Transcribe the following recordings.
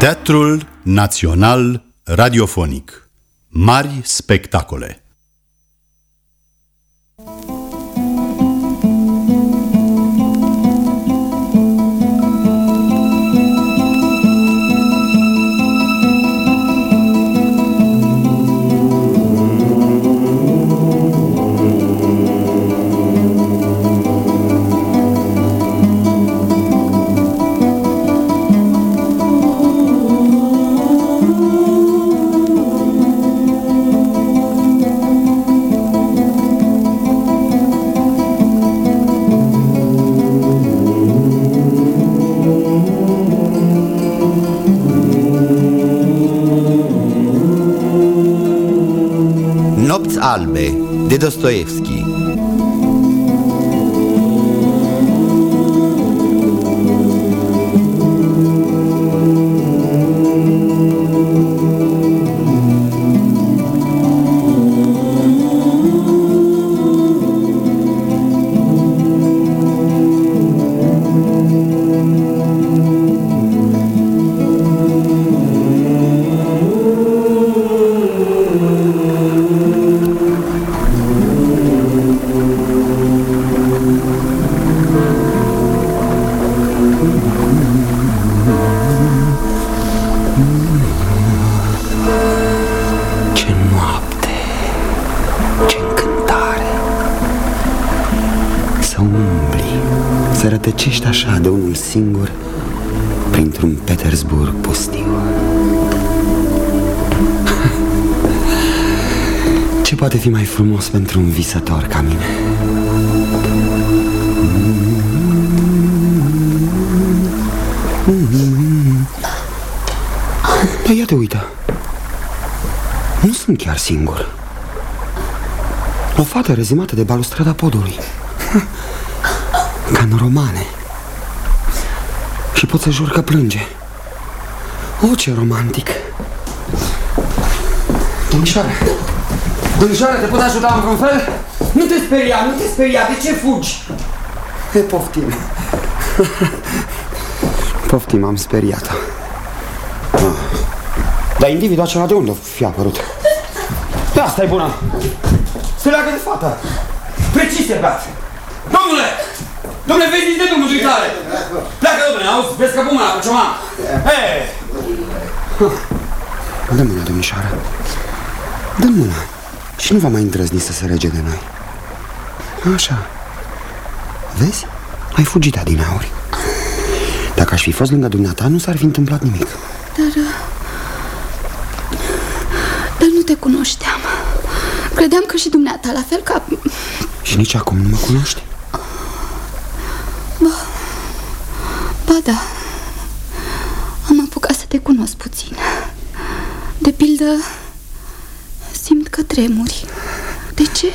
Teatrul Național Radiofonic. Mari spectacole Nopți albe de rătăcești așa de unul singur Printr-un Petersburg pustiu. Ce poate fi mai frumos pentru un visător ca mine? Dar ia te uită nu sunt chiar singur. O fată rezimată de balustrada podului Ca în romane Și pot să jur că plânge O, ce romantic Domnișoară Domnișoară, te pot ajuta în vreun fel? Nu te speria, nu te speria, de ce fugi? E, poftim Poftim, am speriat-o dar individul acela de unde fi apărut? De asta e bună. Se leagă de fata. Precis, beat. Domnule! Domnule, vezi de drumul duitare! Pleacă, domnule, auzi, vezi că mâna cu ceva. Hei! Dă mâna, domnișoară. Dă mâna. Și nu va mai îndrăzni să se rege de noi. Așa. Vezi? Ai fugit din auri. Dacă aș fi fost lângă dumneata, nu s-ar fi întâmplat nimic. Dar... Dar nu te cunoșteam Credeam că și dumneata, la fel ca... Și nici acum nu mă cunoști? Ba da. Am apucat să te cunosc puțin. De pildă Simt că tremuri. De ce?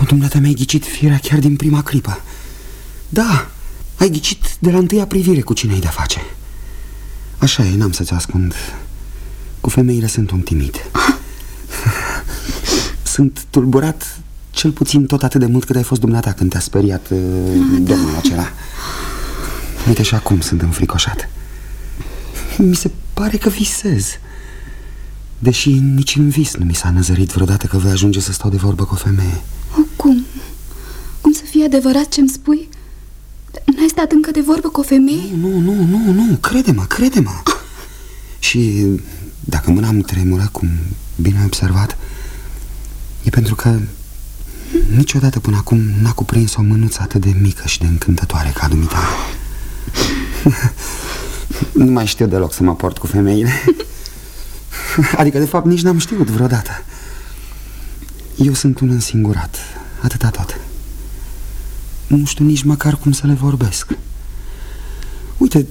O, dumneata mi-ai ghicit firea chiar din prima clipă. Da, ai ghicit de la întâia privire cu cine ai de-a face. Așa e, n-am să-ți ascund. Cu femeile sunt un timid. Sunt tulburat cel puțin tot atât de mult cât ai fost dumneata când te-a speriat uh, da. domnul acela Uite și acum sunt înfricoșat Mi se pare că visez Deși nici în vis nu mi s-a năzărit vreodată că voi ajunge să stau de vorbă cu o femeie O, cum? Cum să fie adevărat ce-mi spui? N-ai stat încă de vorbă cu o femeie? Nu, nu, nu, nu, nu, crede-mă, crede-mă Și dacă mâna îmi tremură, cum bine ai observat E pentru că niciodată până acum n-a cuprins o mânuță atât de mică și de încântătoare ca dumitare Nu mai știu deloc să mă port cu femeile. Adică, de fapt, nici n-am știut vreodată. Eu sunt un însingurat, atâta tot. Nu știu nici măcar cum să le vorbesc. Uite,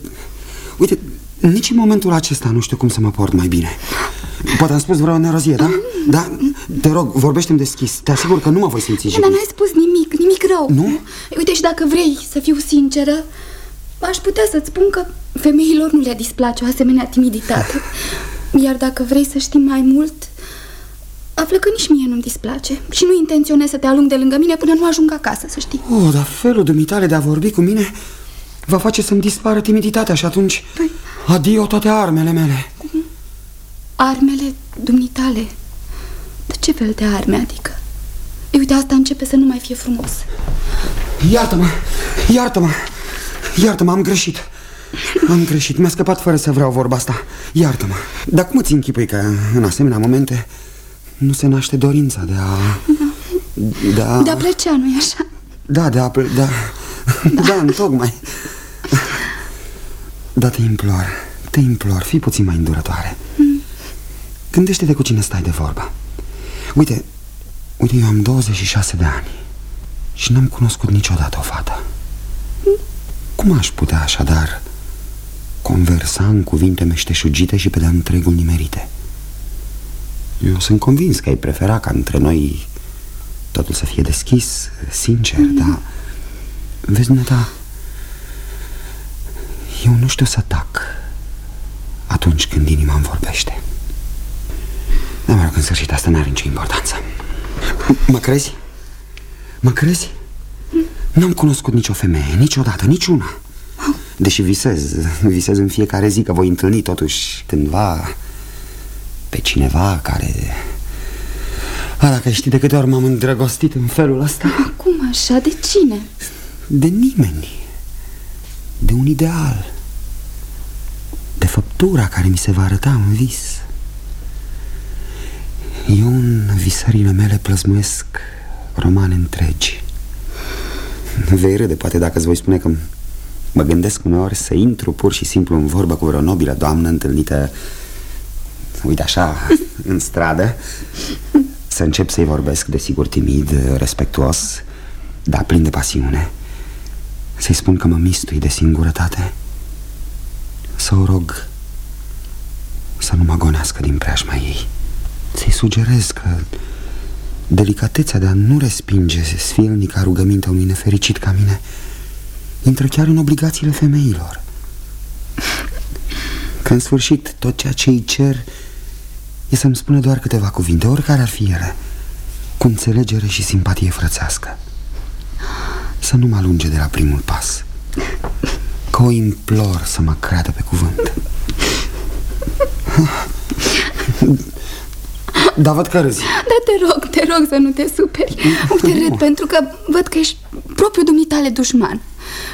uite, nici în momentul acesta nu știu cum să mă port mai bine. Poate am spus vreo nerozie, da? Da? Te rog, vorbește-mi deschis. Te asigur că nu mă voi simți Dar jignit. n-ai spus nimic, nimic rău. Nu? Uite, și dacă vrei să fiu sinceră Aș putea să-ți spun că femeilor nu le displace o asemenea timiditate. Iar dacă vrei să știi mai mult Află că nici mie nu-mi displace. Și nu intenționez să te alung de lângă mine până nu ajung acasă, să știi. Oh, dar felul dumitale de a vorbi cu mine Va face să-mi dispară timiditatea și atunci Păi- Adio toate armele mele. Armele dumnitale. De ce fel de arme, adică? E, uite, asta începe să nu mai fie frumos. Iartă-mă, iartă-mă, iartă-mă, am greșit. Am greșit, mi-a scăpat fără să vreau vorba asta. Iartă-mă. Dar cum îți închipui că în asemenea momente nu se naște dorința de a... De a, de a plăcea, nu-i așa? Da, de a... Da, da, da întocmai. Da, te implor, te implor, fii puțin mai îndurătoare. Mm. Gândește-te cu cine stai de vorba. Uite, uite, eu am 26 de ani și n-am cunoscut niciodată o fată. Mm. Cum aș putea așadar conversa în cuvinte meșteșugite și pe de întregul nimerite? Eu sunt convins că ai prefera ca între noi totul să fie deschis, sincer, mm. dar... Vezi, dumneata, eu nu știu să tac atunci când inima îmi vorbește. Dar mă rog, în sfârșit, asta n-are nicio importanță. Mă crezi? Mă crezi? N-am cunoscut nicio femeie, niciodată, niciuna. Deși visez, visez în fiecare zi că voi întâlni totuși cândva pe cineva care... A, dacă știi de câte ori m-am îndrăgostit în felul ăsta Cum așa? De cine? De nimeni De un ideal De făptura care mi se va arăta în vis Eu în visările mele plăzmuiesc romane întregi Vei râde poate dacă îți voi spune că Mă gândesc uneori să intru pur și simplu în vorbă cu vreo nobilă doamnă întâlnită uite așa, în stradă Să încep să-i vorbesc, desigur, timid, respectuos Dar plin de pasiune. Să-i spun că mă mistui de singurătate. Să o rog să nu mă gonească din preajma ei. Să-i sugerez că delicatețea de a nu respinge sfilnica rugămintea unui nefericit ca mine Intră chiar în obligațiile femeilor Că în sfârșit tot ceea ce îi cer e să-mi spună doar câteva cuvinte, oricare ar fi ele, cu înțelegere și simpatie frățească. Să nu mă alunge de la primul pas, că o implor să mă creadă pe cuvânt. Da, văd că râzi. Da, te rog, te rog să nu te superi. Uite, râd pentru că văd că ești propriu dumitale dușman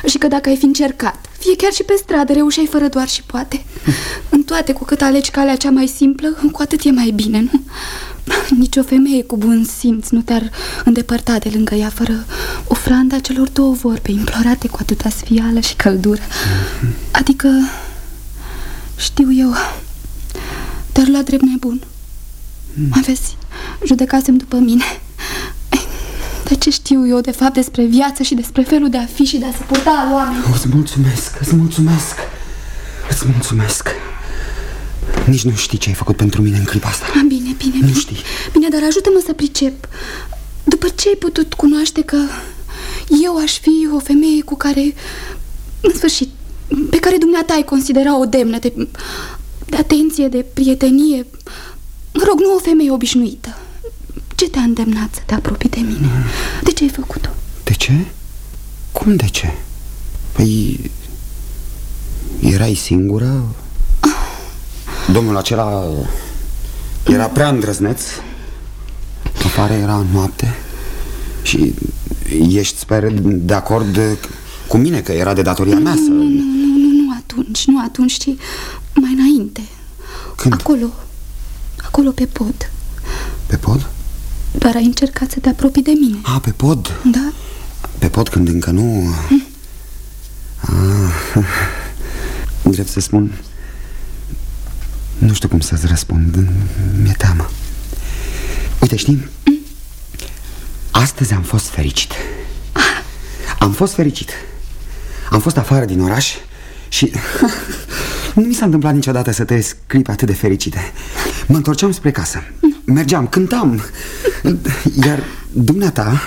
Și că dacă ai fi încercat fie chiar și pe stradă reușeai fără doar și poate. În toate, cu cât alegi calea cea mai simplă, cu atât e mai bine, nu? Nici o femeie cu bun simț nu te-ar îndepărta de lângă ea Fără ofranda celor două vorbe implorate cu atâta sfială și căldură. Adică, știu eu, te-ar lua drept nebun Mai vezi, judecasem după mine. Dar ce știu eu de fapt despre viață și despre felul de a fi și de a se purta al oameni? Îți mulțumesc, îți mulțumesc Îți mulțumesc. Nici nu știi ce ai făcut pentru mine în clipa asta. Bine, bine, bine. Nu știi. Bine, dar ajută-mă să pricep. După ce ai putut cunoaște că eu aș fi o femeie cu care, în sfârșit, pe care dumneata ai considera o demnă de, de atenție, de prietenie Mă rog, nu o femeie obișnuită ce te-a îndemnat să te apropii de mine? De ce ai făcut-o? De ce? Cum de ce? Păi... Erai singură? Domnul acela era prea îndrăzneț Afară era noapte Și ești, sper, de acord cu mine că era de datoria mea să... Nu, nu, nu, nu, nu atunci, nu atunci, ci mai înainte Când? Acolo, acolo pe pod Pe pod? Doar ai încercat să te apropii de mine A, pe pod? Da Pe pod când încă nu... Hm? Ah, drept să spun Nu știu cum să-ți răspund Mi-e teamă Uite, știi? Hm? Astăzi am fost fericit Am fost fericit Am fost afară din oraș Și nu mi s-a întâmplat niciodată să trăiesc clipe atât de fericite. Mă întorceam spre casă. Mergeam, cântam. Iar dumneata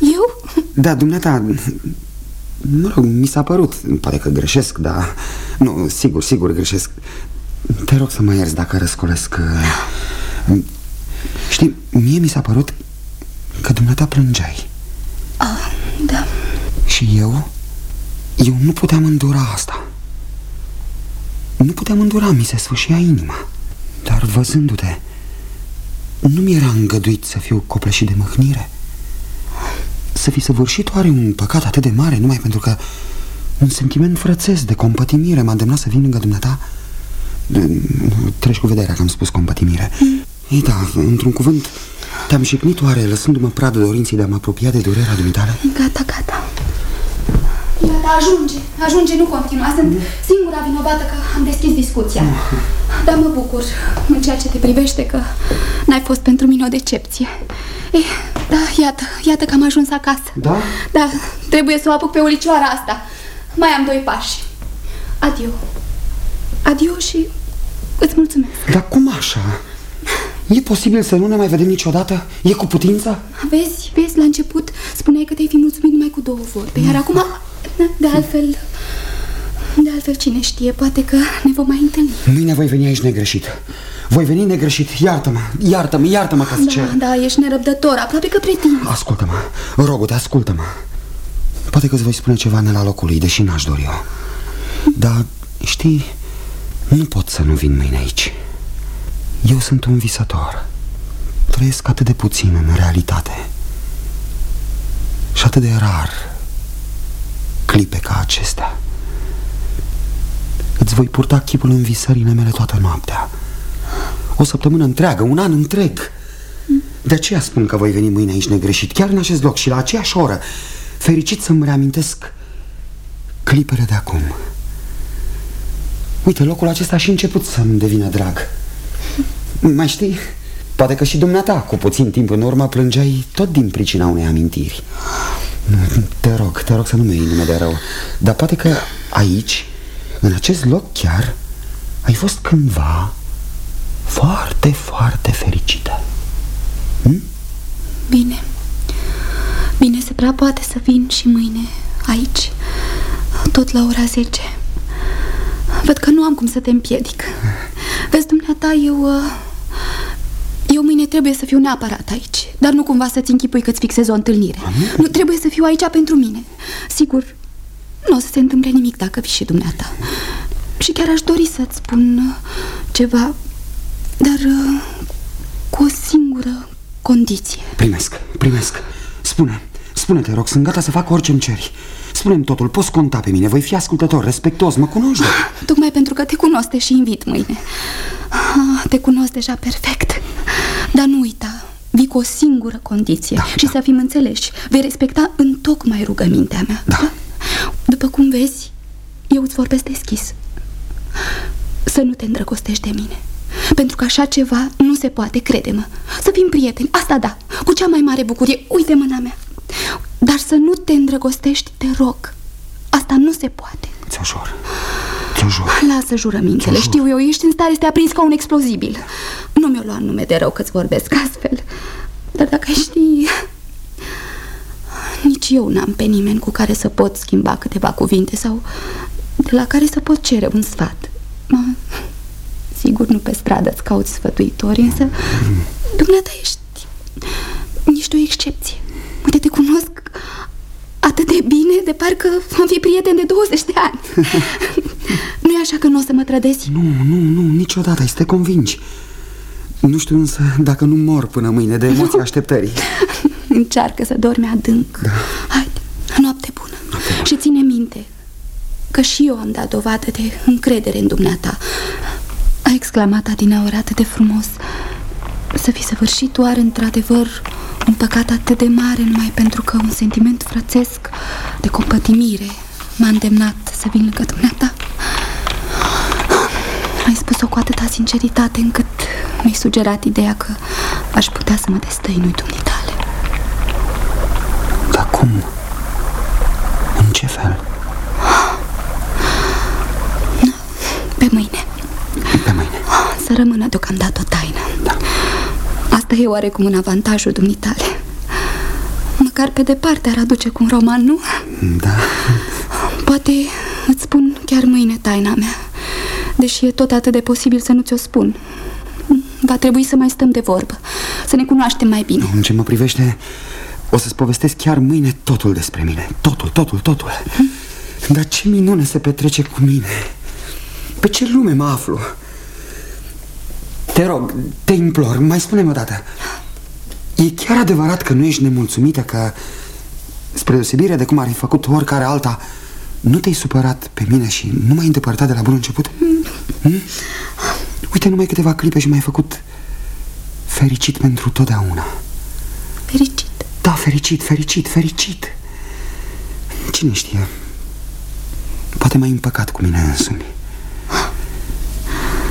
Eu? Da, dumneata Mă rog, mi s-a părut. Poate că greșesc, dar Nu, sigur, sigur greșesc. Te rog să mă ierți dacă răscolesc Știi, mie mi s-a părut Că dumneata plângeai. Ah, Da. Și eu Eu nu puteam îndura asta. Nu puteam îndura, mi se sfâșia inima. Dar Dar văzându-te Nu mi era îngăduit să fiu copleșit de mâhnire? Să fi săvârșit oare un păcat atât de mare Numai pentru că un sentiment frățesc de compătimire M-a îndemnat să vin lângă dumneata? Treci cu vederea că am spus compătimire. Mm. Ei da, într-un cuvânt Te-am șicnit oare lăsându-mă pradă dorinții de a mă apropia de durerea dumitale? Gata, gata Iar ajunge, ajunge, nu continua Sunt singura vinovată că am deschis discuția. Dar mă bucur în ceea ce te privește că n-ai fost pentru mine o decepție. Eh, da, iată, iată că am ajuns acasă. Da? Da, trebuie să o apuc pe ulicioara asta. Mai am doi pași. Adio. Adio și îți mulțumesc. Dar cum așa? E posibil să nu ne mai vedem niciodată? E cu putință? Vezi, vezi, la început spuneai că te-ai fi mulțumit numai cu două vorbe Iar acum, de altfel, de altfel cine știe, poate că ne vom mai întâlni. Mâine voi veni aici negreșit. Voi veni negreșit, iartă-mă, iartă-mă, iartă-mă că Da, cer. da, ești nerăbdător, aproape că pretinzi. Ascultă-mă, rogă-te, ascultă-mă. Poate că îți voi spune ceva ne la locul lui, deși n-aș dori eu Dar, știi, nu pot să nu vin mâine aici. Eu sunt un visător Trăiesc atât de puțin în realitate. Și atât de rar Clipe ca acestea. Îți voi purta chipul în visările mele toată noaptea. O săptămână întreagă, un an întreg. De aceea spun că voi veni mâine aici negreșit Chiar în acest loc și la aceeași oră. Fericit să-mi reamintesc clipele de acum. Uite, locul acesta și început să-mi devină drag. Mai știi? Poate că și dumneata, cu puțin timp în urmă, plângeai tot din pricina unei amintiri Te rog, te rog să nu mi iei nume de rău. Dar poate că aici, în acest loc chiar, ai fost cândva foarte, foarte fericită. Hm? Bine. Bine, se prea poate să vin și mâine aici Tot la ora 10 Văd că nu am cum să te împiedic. Vezi, dumneata, eu... uh, Eu mâine trebuie să fiu neapărat aici Dar nu cumva să-ți închipui că-ți fixez o întâlnire. Nu trebuie să fiu aici pentru mine. Sigur, nu o să se întâmple nimic dacă vii și dumneata. Și chiar aș dori să-ți spun uh, ceva Dar uh, cu o singură condiție. Primesc, primesc. Spune, spune, te rog, sunt gata să fac orice-mi ceri Spune-mi totul, poți conta pe mine, voi fi ascultător, respectos, mă cunoști? De... Tocmai pentru că te cunosc, te și invit mâine. Ah, Te cunosc deja perfect. Dar nu uita, vii cu o singură condiție Da, Și da. să fim înțeleși. Vei respecta în tocmai rugămintea mea. Da. După cum vezi, eu îți vorbesc deschis. Să nu te îndrăgostești de mine. Pentru că așa ceva nu se poate, crede-mă. Să fim prieteni, asta da, cu cea mai mare bucurie Uite mâna mea Dar să nu te îndrăgostești, te rog. Asta nu se poate. Ți-o jur, ți-o jur Lasă jurămintele, știu eu, ești în stare să te aprins ca un explozibil. Nu mi-o lua nume de rău că-ți vorbesc astfel. Dar dacă ai ști... Nici eu n-am pe nimeni cu care să pot schimba câteva cuvinte Sau de la care să pot cere un sfat. Mă, Sigur nu pe stradă îți cauți sfătuitori Însă dumneata ești... Ești o excepție Uite, te cunosc atât de bine De parcă am fi prieten de 20 de ani. Nu e așa că nu o să mă trădezi? Nu, nu, nu, niciodată, ai să te convingi. Nu știu însă dacă nu mor până mâine de emoții așteptării. Încearcă să dormi adânc. Da. Haide, noapte bună. Și ține minte Că și eu am dat dovadă de încredere în dumneata. A exclamat Adinaur atât de frumos Să fi săvârșit oare într-adevăr Un păcat atât de mare Numai pentru că un sentiment frățesc De compătimire M-a îndemnat să vin lângă dumneata Ai spus-o cu atâta sinceritate Încât mi-ai sugerat ideea că Aș putea să mă destăinui dumneitale Dar cum? În ce fel? Pe mâine Pe mâine Să rămână deocamdată o taină Da. Asta e oarecum un avantajul dumitale. Măcar pe departe ar aduce cu un roman, nu? Da, Poate îți spun chiar mâine taina mea Deși e tot atât de posibil să nu ți-o spun. Va trebui să mai stăm de vorbă Să ne cunoaștem mai bine. În ce mă privește O să-ți povestesc chiar mâine totul despre mine. Totul, totul, totul. Dar ce minune se petrece cu mine? Pe ce lume mă aflu Te rog, te implor, mai spune-mi odată E chiar adevărat că nu ești nemulțumită că Spre deosebire de cum ar fi făcut oricare alta Nu te-ai supărat pe mine și nu m-ai îndepărtat de la bun început? Mm. Hmm? Uite numai câteva clipe și m-ai făcut fericit pentru totdeauna Fericit? Da, fericit, fericit, fericit Cine știe Poate m-ai împăcat cu mine însumi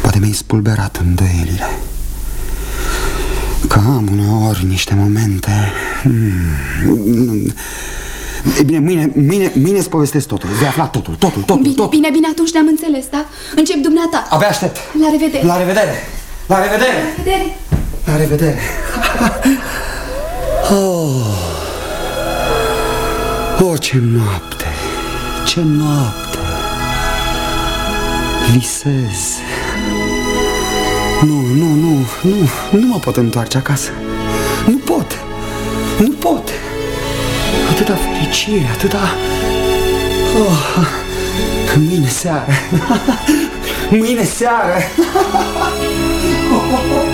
Poate mi-ai spulberat îndoielile. Că am uneori niște momente hmm. E bine, mâine, mâine, mâine îți povestesc totul. Vei afla totul, totul, totul, Bine, totul. bine, bine, atunci ne-am înțeles, da? Încep dumneata. Abia aștept. La revedere. La revedere. La revedere. La revedere. La revedere. Oh, oh ce noapte. Ce noapte. Visez Nu, nu, nu, nu Nu mă pot întoarce acasă. Nu pot. Nu pot. Atâta fericire, atâta oh, Mâine seară. Mâine seară. Iată că ai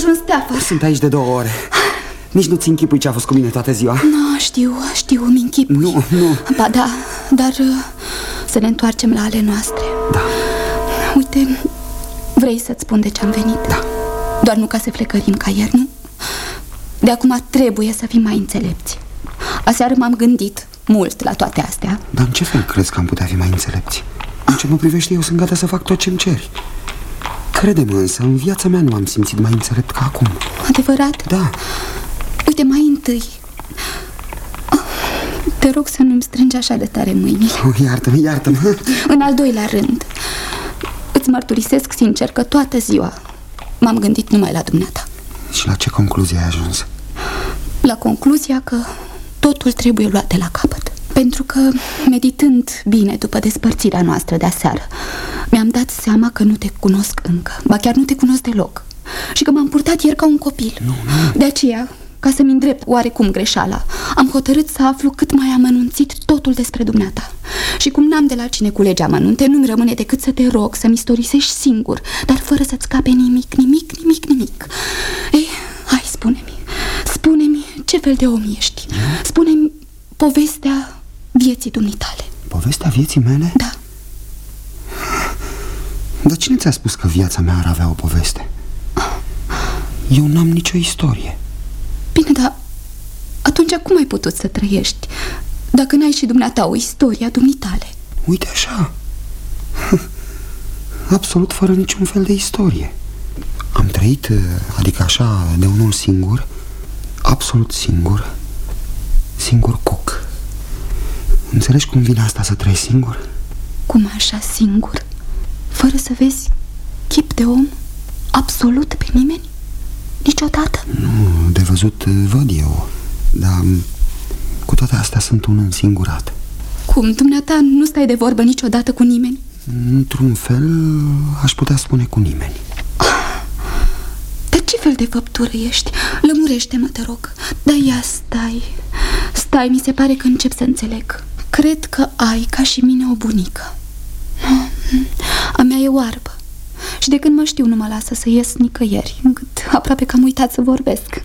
ajuns teafăr Sunt aici de două ore. Nici nu-ți închipui ce a fost cu mine toată ziua. Nu, știu, știu, îmi închipui. Nu, nu. Ba da, dar uh, să ne întoarcem la ale noastre. Da, Uite, vrei să-ți spun de ce am venit? da. Doar nu ca să flecărim ca ieri, nu? De acum trebuie să fim mai înțelepți. Aseară m-am gândit mult la toate astea. Dar în ce fel crezi că am putea fi mai înțelepți? În ce mă privește, eu sunt gata să fac tot ce-mi ceri Crede-mă însă, în viața mea nu am simțit mai înțelept ca acum. Adevărat? Da, Uite, mai întâi Te rog să nu-mi strângi așa de tare mâinile. Oh, iartă-mă, iartă-mă. În al doilea rând Îți mărturisesc sincer că toată ziua M-am gândit numai la dumneata. Și la ce concluzie ai ajuns? La concluzia că totul trebuie luat de la capăt Pentru că, meditând bine după despărțirea noastră de aseară Mi-am dat seama că nu te cunosc încă. Ba chiar nu te cunosc deloc. Și că m-am purtat ieri ca un copil. Nu, nu. De aceea, ca să-mi îndrept oarecum greșeala Am hotărât să aflu cât mai amănunțit totul despre dumneata. Și cum n-am de la cine culege amănunte Nu-mi rămâne decât să te rog să-mi istorisești singur Dar fără să-ți scape nimic, nimic, nimic, nimic. Ei, hai, spune-mi. Spune-mi ce fel de om ești. Spune-mi povestea vieții dumitale. Povestea vieții mele? Da, Dar cine ți-a spus că viața mea ar avea o poveste? Eu n-am nicio istorie. Bine, dar atunci cum ai putut să trăiești? Dacă n-ai și dumneata o istorie a dumitale. Uite așa. Absolut fără niciun fel de istorie. Am trăit, adică așa, de unul singur Absolut singur Singur cuc Înțelegi cum vine asta să trăiești singur? Cum așa singur? Fără să vezi chip de om Absolut pe nimeni? Niciodată? Nu, de văzut văd eu. Dar cu toate astea sunt un însingurat. Cum, dumneata nu stai de vorbă niciodată cu nimeni? Într-un fel aș putea spune cu nimeni. Dar ce fel de făptură ești? Lămurește-mă, te rog. Da, ia, stai. Stai, mi se pare că încep să înțeleg Cred că ai, ca și mine, o bunică. A mea e oarbă. Și de când mă știu nu mă lasă să ies nicăieri Încât aproape că am uitat să vorbesc.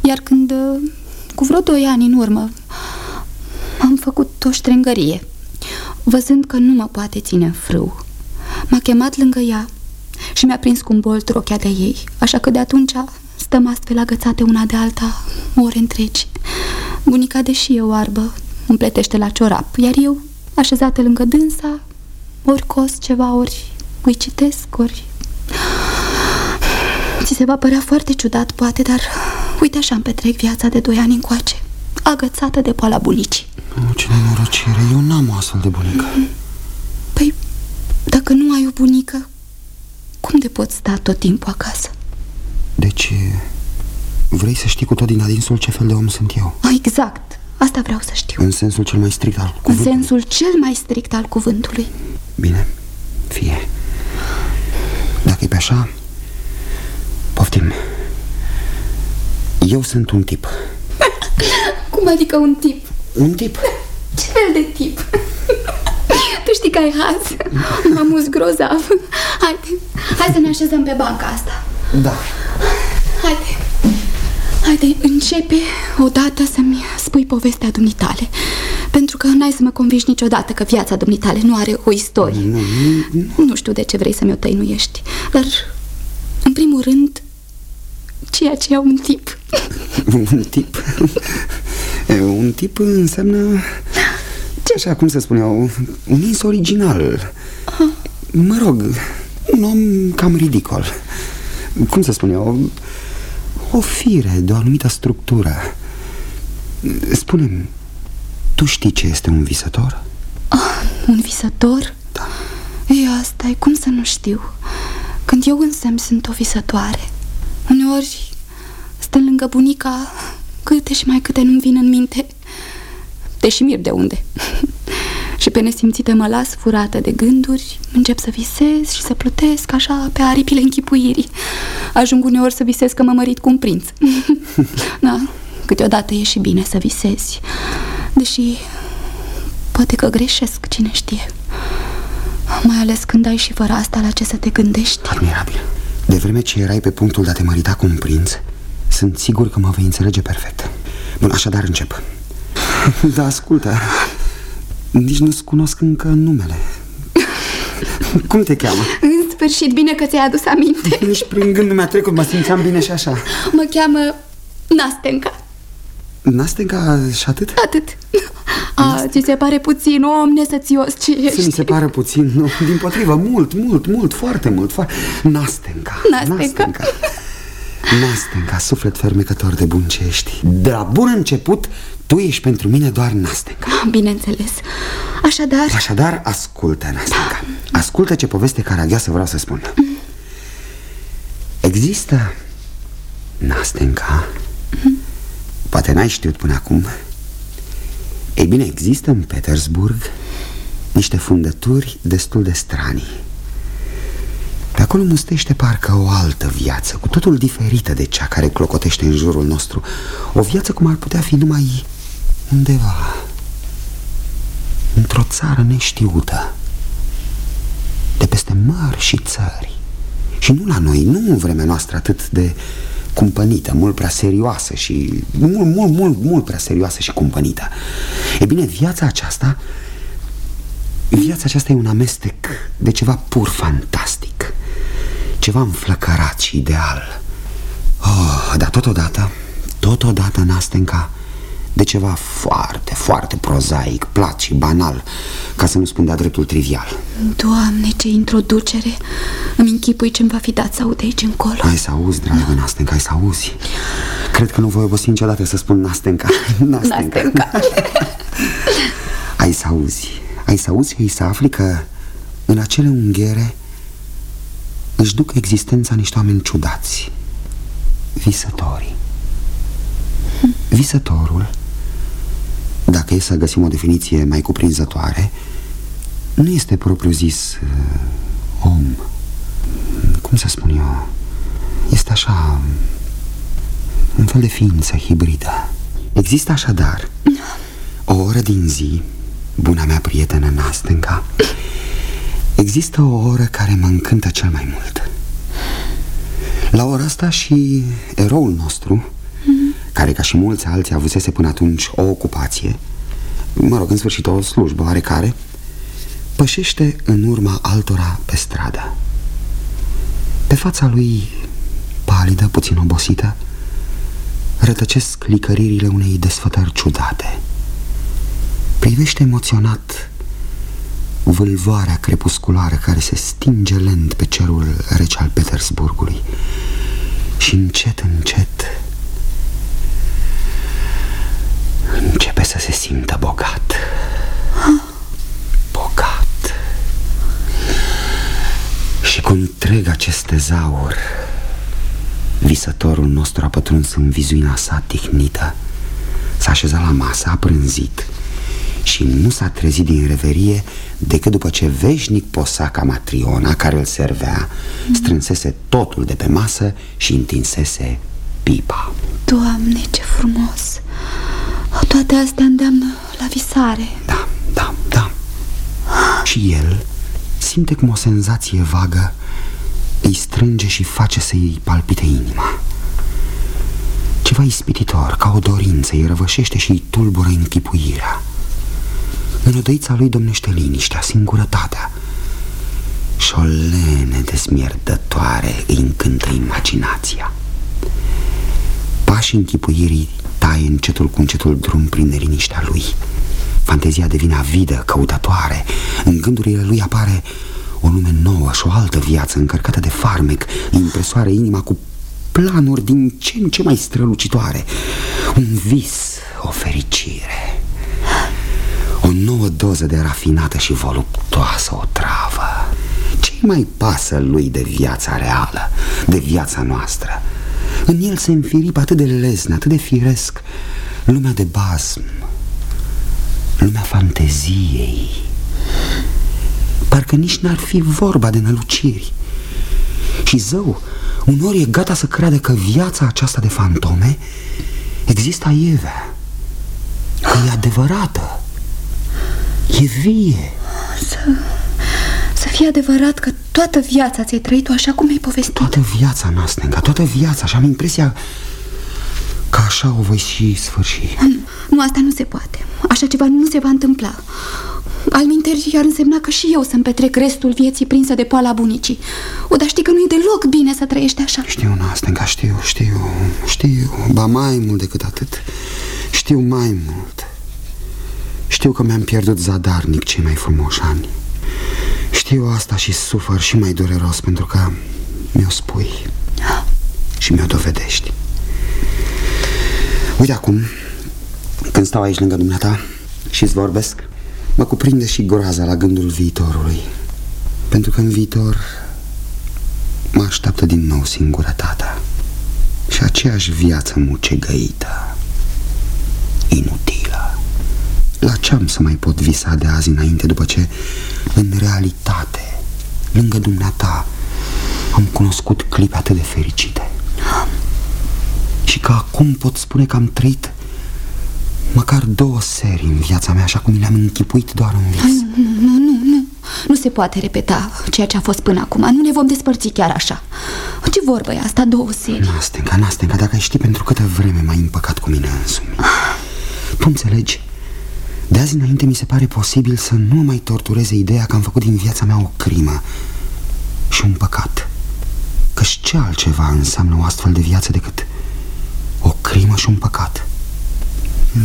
Iar când, cu vreo doi ani în urmă Am făcut o ștrengărie Văzând că nu mă poate ține în frâu. M-a chemat lângă ea și mi-a prins cu un bolt rochea de ei Așa că de atunci stăm astfel agățate una de alta ore întregi. Bunica, deși e oarbă, îmi pletește la ciorap Iar eu, așezată lângă dânsa, ori cos ceva, ori îi citesc, ori... Ți se va părea foarte ciudat, poate, dar uite așa îmi petrec viața de doi ani încoace, agățată de poala bulicii. Oh, ce nenorocire, eu n-am o astfel de bunică. Păi, dacă nu ai o bunică, cum de poți sta tot timpul acasă? Deci, vrei să știi cu tot din adinsul ce fel de om sunt eu? Ah, exact, asta vreau să știu. În sensul cel mai strict al În cuvântului. sensul cel mai strict al cuvântului. Bine, fie. Dacă e pe așa, poftim. Eu sunt un tip. Cum adică un tip? Un tip? Ce fel de tip? tu știi că ai haz. M-am mus grozav. Haide, hai să ne așezăm pe banca asta. Da. Haide. Haide, începe odată să-mi spui povestea dumitale Pentru că n-ai să mă convingi niciodată că viața dumitale nu are o istorie Nu, nu, nu. Nu știu de ce vrei să-mi o tăinuiești Dar, în primul rând, ceea ce e un tip Un tip. E, Un tip înseamnă... Ce așa, cum să spun eu, un ins original. Mă rog, un om cam ridicol. Cum să spun eu, o fire de o anumită structură. Spune-mi, tu știi ce este un visător? ah, Un visător? Da. Ei, asta e, cum să nu știu Când eu însem sunt o visătoare Uneori, stând lângă bunica Câte și mai câte nu-mi vin în minte Te și mir de unde Și pe nesimțite mă las furată de gânduri Încep să visez și să plutesc Așa pe aripile închipuirii Ajung uneori să visez că mă mărit cu un prinț Da, câteodată e și bine să visezi Deși Poate că greșesc, cine știe Mai ales când ai și fără asta la ce să te gândești Admirabil. De vreme ce erai pe punctul de a te mărita cu un prinț, sunt sigur că mă vei înțelege perfect. Bun, așadar încep. Da, ascultă. Nici nu-ți cunosc încă numele. Cum te cheamă? În sfârșit, bine că ți-ai adus aminte Nici prin gând nu mi-a trecut, mă simțeam bine și așa. Mă cheamă Nastenca Nastenca și atât? Atât A, ți se pare puțin om nesățios ce Să mi ești se pare puțin, nu, din potrivă, mult, mult, mult, foarte mult, foarte... Nastenca. Nastenca. Nastenca, suflet fermecător de bun ce ești. De la bun început, tu ești pentru mine doar Nastenca. Bineînțeles Așadar, Așadar, ascultă, Nastenca. Ascultă ce poveste caragioasă vreau să spun. Există, Nastenca, poate n-ai știut până acum, ei bine, există în Petersburg niște fundături destul de stranii. Pe acolo mustește parcă o altă viață, cu totul diferită de cea care clocotește în jurul nostru. O viață cum ar putea fi numai undeva, într-o țară neștiută, de peste mări și țări. Și nu la noi, nu în vremea noastră atât de cumpănită, mult prea serioasă și mult, mult, mult, mult prea serioasă și cumpănită. E bine, viața aceasta, viața aceasta e un amestec de ceva pur fantastic, ceva înflăcărat și ideal. Oh, dar totodată, totodată, Nastenca, de ceva foarte, foarte prozaic, plat și banal, ca să nu spun de-a dreptul trivial. Doamne, ce introducere! Îmi închipui ce-mi va fi dat să aud aici încolo. Hai să auzi, dragă Nastenca, hai să auzi. Cred că nu voi obosi niciodată să spun Nastenca. Nastenca, Nastenca. Hai să auzi. Hai să auzi și să afli că În acele unghiere Își duc existența niște oameni ciudați. Visătorii. Visătorul Dacă e să găsim o definiție mai cuprinzătoare Nu este propriu zis uh, om. Cum să spun eu? Este așa Un fel de ființă hibridă. Există așadar O oră din zi Buna mea prietenă Nastenca Există o oră care mă încântă cel mai mult. La ora asta și eroul nostru Care ca și mulți alții avusese până atunci o ocupație Mă rog, în sfârșit o slujbă oarecare Pășește în urma altora pe stradă. Pe fața lui palidă, puțin obosită Rătăcesc licăririle unei desfătări ciudate. Privește emoționat Vâlvoarea crepusculară care se stinge lent pe cerul rece al Petersburgului Și încet, încet Începe să se simtă bogat. Bogat. Și cu întreg acest tezaur Visătorul nostru a pătruns în vizuina sa tihnită. S-a așezat la masă, a prânzit Și nu s-a trezit din reverie Decât după ce veșnic posaca matriona care îl servea. Strânsese totul de pe masă și întinsese pipa. Doamne, ce frumos Toate astea îndeamnă la visare. Da, da, da. Și el simte cum o senzație vagă îi strânge și face să îi palpite inima. Ceva ispititor, ca o dorință, îi răvășește și îi tulbură închipuirea. În odăița lui domnește liniștea, singurătatea. Și o lene desmierdătoare îi încântă imaginația. Pașii închipuirii taie încetul cu încetul drum prin neliniștea lui. Fantezia devine avidă, căutătoare. În gândurile lui apare o lume nouă și o altă viață încărcată de farmec. Impresoară inima cu planuri din ce în ce mai strălucitoare. Un vis, o fericire. O nouă doză de rafinată și voluptoasă o travă. Ce mai pasă lui de viața reală, de viața noastră? În el se înfiripă atât de lezne, atât de firesc Lumea de basm Lumea fanteziei. Parcă nici n-ar fi vorba de năluciri. Și zău, unor e gata să creadă că viața aceasta de fantome Există aievea Că e adevărată. E vie. Să, să fie adevărat că toată viața ți-ai trăit-o așa cum ai povestit. Toată viața, Nastenga, toată viața. Și am impresia că așa o voi și sfârși. Nu, asta nu se poate. Așa ceva nu se va întâmpla. Al minteri ar însemna că și eu să-mi petrec restul vieții prinsă de poala bunicii. O, dar știi că nu e deloc bine să trăiești așa. Știu, Nastenca, știu, știu, știu. Ba mai mult decât atât. Știu mai mult. Știu că mi-am pierdut zadarnic cei mai frumoși ani Știu asta și sufăr și mai dureros Pentru că mi-o spui Și mi-o dovedești. Uite acum Când stau aici lângă dumneata Și-ți vorbesc Mă cuprinde și groaza la gândul viitorului Pentru că în viitor Mă așteaptă din nou singurătatea Și aceeași viață mucegăită Inutilă La ce am să mai pot visa de azi înainte După ce în realitate Lângă dumneata Am cunoscut clipe atât de fericite? Și că acum pot spune că am trăit Măcar două serii în viața mea, așa cum mi le-am închipuit doar în vis. Nu, nu, nu, nu Nu. Se poate repeta ceea ce a fost până acum. Nu ne vom despărți chiar așa. Ce vorbă e asta, două serii? Nastenca, Nastenca, dacă ai ști pentru câtă vreme m-ai împăcat cu mine însumi. Tu înțelegi? De azi înainte mi se pare posibil să nu mai tortureze ideea că am făcut din viața mea o crimă Și un păcat Căci ce altceva înseamnă o astfel de viață decât o crimă și un păcat? Hmm.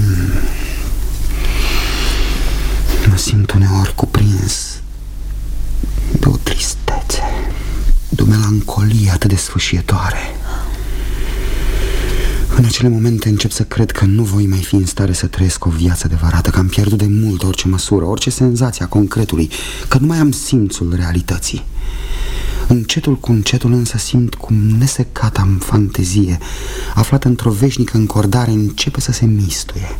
Mă simt uneori cuprins de o tristețe, de o melancolie atât de sfâșietoare. În acele momente încep să cred că nu voi mai fi în stare să trăiesc o viață adevărată, că am pierdut de mult orice măsură, orice senzație a concretului, că nu mai am simțul realității. Încetul cu încetul însă simt cum nesecata în fantezie, aflată într-o veșnică încordare, începe să se mistuie.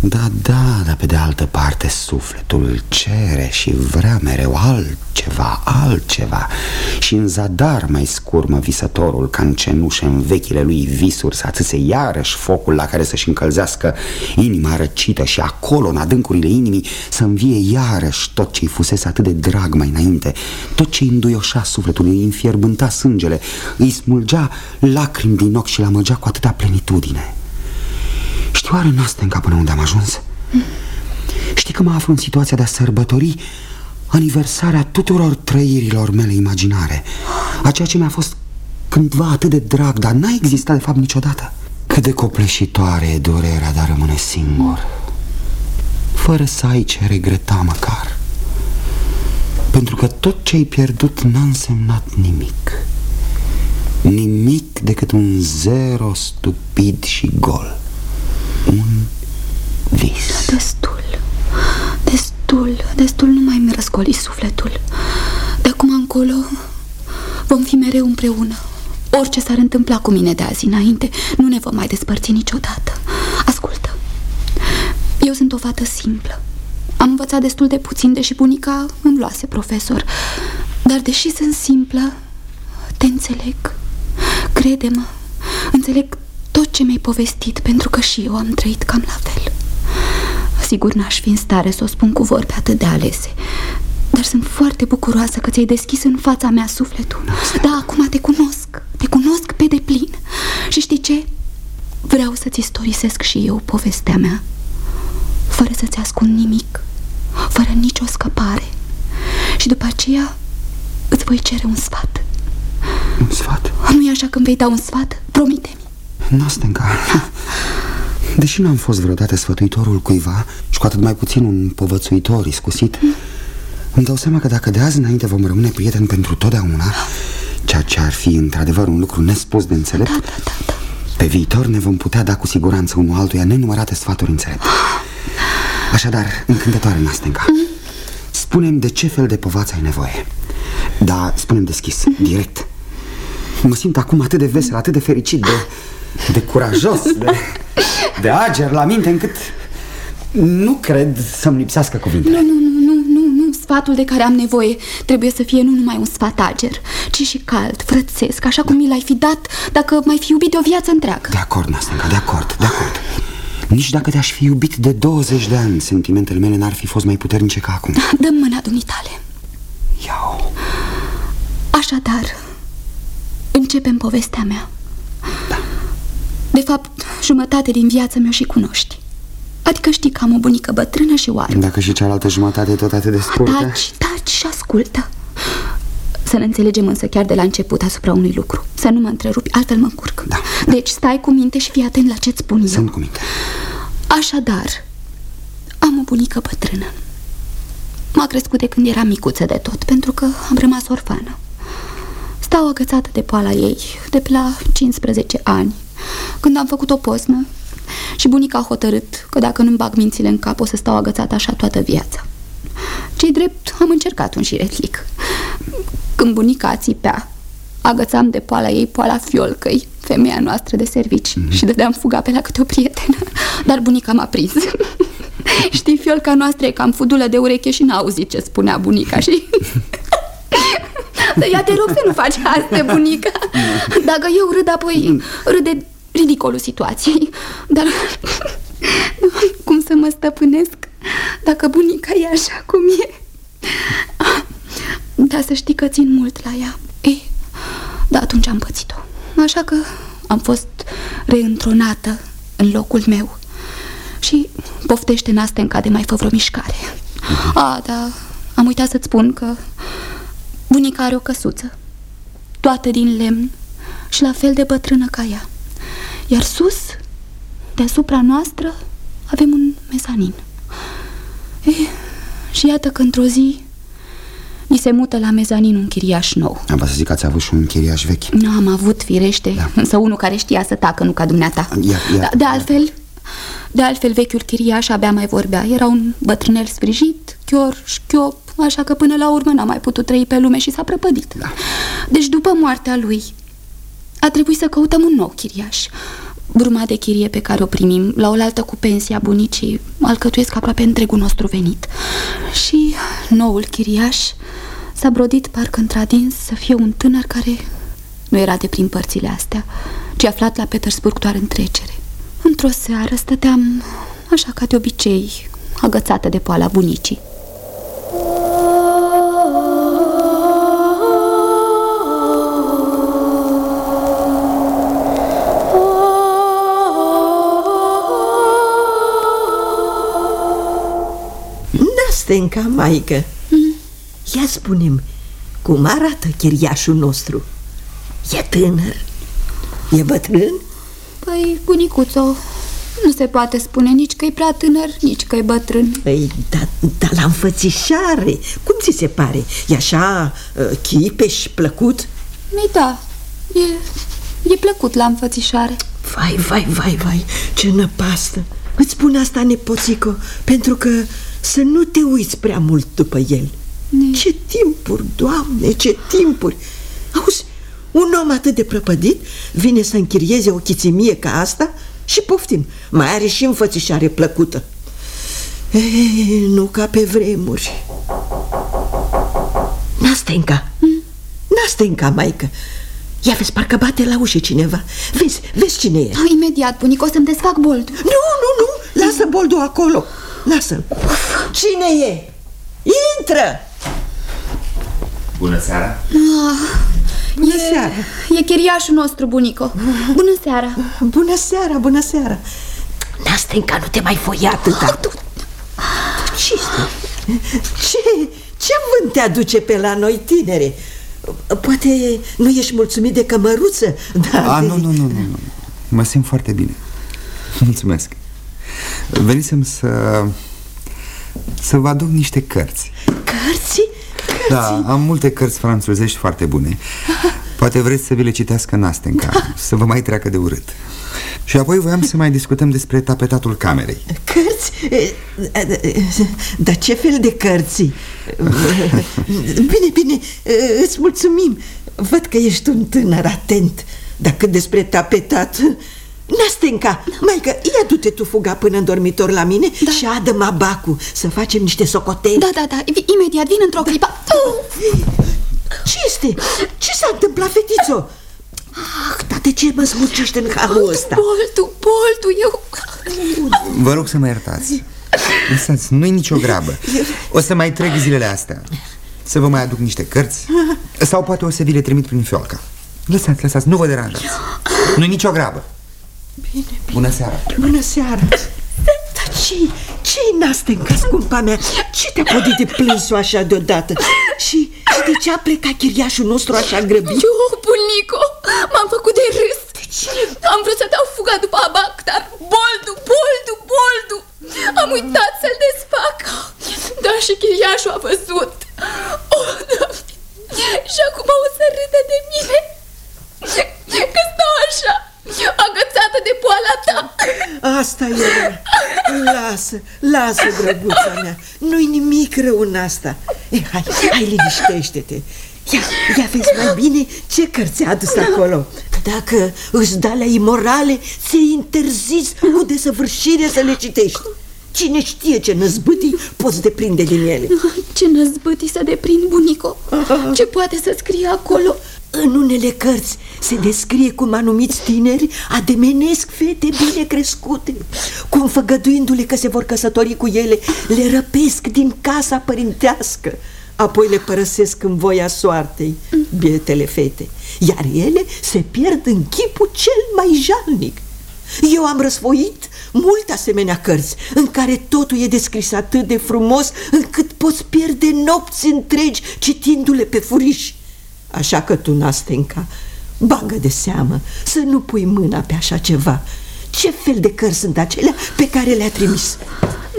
Da, da, dar pe de altă parte sufletul cere și vrea mereu altceva, altceva. Și în zadar mai scurmă visătorul ca în cenușe în vechile lui visuri Să atâse iarăși focul la care să-și încălzească inima răcită Și acolo, în adâncurile inimii, să învie iarăși tot ce-i fusese atât de drag mai înainte. Tot ce-i înduioșa sufletul, îi înfierbânta sângele Îi smulgea lacrimi din ochi și l-amăgea cu atâta plenitudine Știi oare Nastenca până unde am ajuns? Mm. Știi că mă aflu în situația de a sărbători aniversarea tuturor trăirilor mele imaginare. A ceea ce mi-a fost cândva atât de drag, dar n-a existat de fapt niciodată. Cât de copleșitoare e durerea de a rămâne singur. Fără să ai ce regreta măcar. Pentru că tot ce ai pierdut n-a însemnat nimic. Nimic decât un zero stupid și gol Un vis. Destul Destul, destul nu mai mi răscoli sufletul. De acum încolo Vom fi mereu împreună. Orice s-ar întâmpla cu mine de azi înainte Nu ne vom mai despărți niciodată. Ascultă Eu sunt o fată simplă. Am învățat destul de puțin Deși bunica îmi luase profesor. Dar deși sunt simplă Te înțeleg. Crede-mă Înțeleg tot ce mi-ai povestit Pentru că și eu am trăit cam la fel Sigur n-aș fi în stare să o spun cu vorbe atât de alese Dar sunt foarte bucuroasă că ți-ai deschis în fața mea sufletul Da, acum te cunosc Te cunosc pe deplin Și știi ce? Vreau să-ți istorisesc și eu povestea mea Fără să-ți ascund nimic Fără nicio scăpare Și după aceea îți voi cere un sfat Un sfat? Nu-i așa când vei da un sfat? Promite-mi Nastenca Deși n-am fost vreodată sfătuitorul cuiva Și cu atât mai puțin un povățuitor iscusit mm. Îmi dau seama că dacă de azi înainte vom rămâne prieteni pentru totdeauna Ceea ce ar fi într-adevăr un lucru nespus de înțelept da, da, da, da. Pe viitor ne vom putea da cu siguranță unul altuia nenumărate sfaturi înțelepte Așadar, încântătoare Nastenca mm. Spune-mi de ce fel de povață ai nevoie Da, spune deschis, mm. direct Mă simt acum atât de vesel, atât de fericit, de, de curajos, de, de ager la minte încât nu cred să-mi lipsească cuvintele. Nu, nu, nu, nu, nu, nu, sfatul de care am nevoie trebuie să fie nu numai un sfat ager, ci și cald, frățesc, așa cum mi l-ai fi dat dacă m-ai fi iubit de o viață întreagă. De acord, Nastenca, de acord, de acord. Nici dacă te-aș fi iubit de 20 de ani, sentimentele mele n-ar fi fost mai puternice ca acum. Dă mâna dumitale. Iau. Așadar, începem povestea mea. Da. De fapt, jumătate din viață mi-o și cunoști. Adică știi că am o bunică bătrână și oarbă. Dacă și cealaltă jumătate tot atât de scurtă? Taci, taci și ascultă. Să ne înțelegem însă chiar de la început asupra unui lucru. Să nu mă întrerupi, altfel mă încurc. Da, da. Deci stai cu minte și fii atent la ce-ți spun eu. Sunt cu minte. Așadar, am o bunică bătrână. M-a crescut de când era micuță de tot, pentru că am rămas orfană. Stau agățată de poala ei, de pe la 15 ani, când am făcut o poznă și bunica a hotărât că dacă nu-mi bag mințile în cap o să stau agățată așa toată viața. Cei drept, am încercat un șiretlic. Când bunica țipea, agățam de poala ei poala fiolcăi, femeia noastră de servici, mm -hmm. și dădeam fuga pe la câte o prietenă. Dar bunica m-a prins. Știi, fiolca noastră e cam fudulă de ureche și n-a auzit ce spunea bunica și... Dar ia te rog să nu faci asta, bunica. Dacă eu râd, apoi râde ridicolul situației. Dar cum să mă stăpânesc dacă bunica e așa cum e? Da, să știi că țin mult la ea. Ei, da, atunci am pățit-o. Așa că am fost reîntronată în locul meu. Și poftește Nastenca de mai fă vreo mișcare. A, da, am uitat să-ți spun că bunica are o căsuță, toată din lemn și la fel de bătrână ca ea. Iar sus, deasupra noastră, avem un mezanin. E, și iată că într-o zi mi se mută la mezanin un chiriaș nou. Am să zic că ați avut și un chiriaș vechi. Nu, am avut, firește, da. însă unul care știa să tacă, nu ca dumneata. Ia, ia, da, de altfel, de altfel, vechiul chiriaș abia mai vorbea. Era un bătrânel sprijit, chior, șchiop, așa că până la urmă n-a mai putut trăi pe lume și s-a prăpădit. Da. Deci după moartea lui a trebuit să căutăm un nou chiriaș. Bruma de chirie pe care o primim, la oaltă cu pensia bunicii, alcătuiesc aproape întregul nostru venit. Și noul chiriaș s-a brodit parcă într-adins să fie un tânăr care nu era de prin părțile astea, ci aflat la Petersburg doar în trecere. Într-o seară stăteam, așa ca de obicei, agățată de poala bunicii. Stenca, maică mm. Ia spunem Cum arată chiriașul nostru? E tânăr? E bătrân? Păi, bunicuțo Nu se poate spune nici că e prea tânăr, nici că e bătrân Păi, dar da, la înfățișare, cum ți se pare? E așa uh, chipeș, plăcut? Ei da, e, e plăcut la înfățișare Vai, vai, vai, vai, ce năpastă Îți spun asta, nepoțico, pentru că să nu te uiți prea mult după el. Ne. Ce timpuri, doamne, ce timpuri. Auzi, un om atât de prăpădit vine să închirieze o chițimie ca asta și poftim, mai are și înfățișare plăcută. Ei, nu ca pe vremuri. Nastenca, Nastenca, maică. Ia vezi, parcă bate la ușă cineva. Vezi, vezi cine e. Ah, Imediat, bunic, o să-mi desfac boldul Nu, nu, nu, lasă boldul acolo Lasă-l. Cine e? Intră! Bună seara! Bună seara. E chiriașul nostru, bunico. Bună seara. Bună seara, bună seara. Nastenca, nu te mai foi atâta. Ce este? Ce, ce vânt te aduce pe la noi, tinere? Poate nu ești mulțumit de cămăruță? Dar A, de... nu, nu, nu, nu, nu. Mă simt foarte bine. Mulțumesc Venisem să... Să vă aduc niște cărți. Cărți? Da, am multe cărți franțuzești foarte bune. Poate vreți să vi le citească Nastenca Să vă mai treacă de urât. Și apoi voiam să mai discutăm despre tapetatul camerei. Cărți? E, e, e, Dar ce fel de cărți? Bine, bine, e, îți mulțumim. Văd că ești un tânăr atent Dar cât despre tapetat Nastenca, maică, ia du-te tu fuga până în dormitor la mine da. Și adă-mă abacul să facem niște socoteli. Da, da, da, vi- imediat, vin într-o clipă. Ce este? Ce s-a întâmplat, fetițo? Ah, dar de ce mă smucește în halul ăsta? Boltul, boltul, eu Vă rog să mă iertați. Lăsați, nu-i nicio grabă. O să mai trec zilele astea. Să vă mai aduc niște cărți. Sau poate o să vi le trimit prin fiolca Lăsați, lăsați, nu vă deranjați. Nu-i nicio grabă Bine, Bună seara. Bună seara. Dar ce ce-i Nastenca, scumpa mea? Ce te-a podit de plânsul așa deodată? Și, și de ce a plecat chiriașul nostru așa grăbit? Eu, bunico, m-am făcut de râs. Am vrut să dau fuga după abac, dar boldu, boldu, boldu. Am uitat să-l desfac. Dar și chiriașul a văzut. Oh, Doamne. Și acum o să râde de mine. Că stau așa Agățată de poala ta. Asta e Lasă, lasă, drăguța mea. Nu-i nimic rău în asta. E, Hai, hai, liniștește-te. Ia, ia vezi mai bine ce cărți a adus acolo. Dacă îți da la imorale Ți-e interzis cu desăvârșire să le citești Cine știe ce năzbâtii poți deprinde din ele? Ce năzbâtii să deprind, bunico? Ce poate să scrie acolo? În unele cărți se descrie cum anumiți tineri ademenesc fete bine crescute Cum făgăduindu-le că se vor căsători cu ele Le răpesc din casa părintească Apoi le părăsesc în voia soartei, bietele fete Iar ele se pierd în chipul cel mai jalnic. Eu am răsfoit multe asemenea cărți în care totul e descris atât de frumos încât poți pierde nopți întregi citindu-le pe furiș. Așa că tu, Nastenca, bagă de seamă să nu pui mâna pe așa ceva. Ce fel de cărți sunt acelea pe care le-a trimis?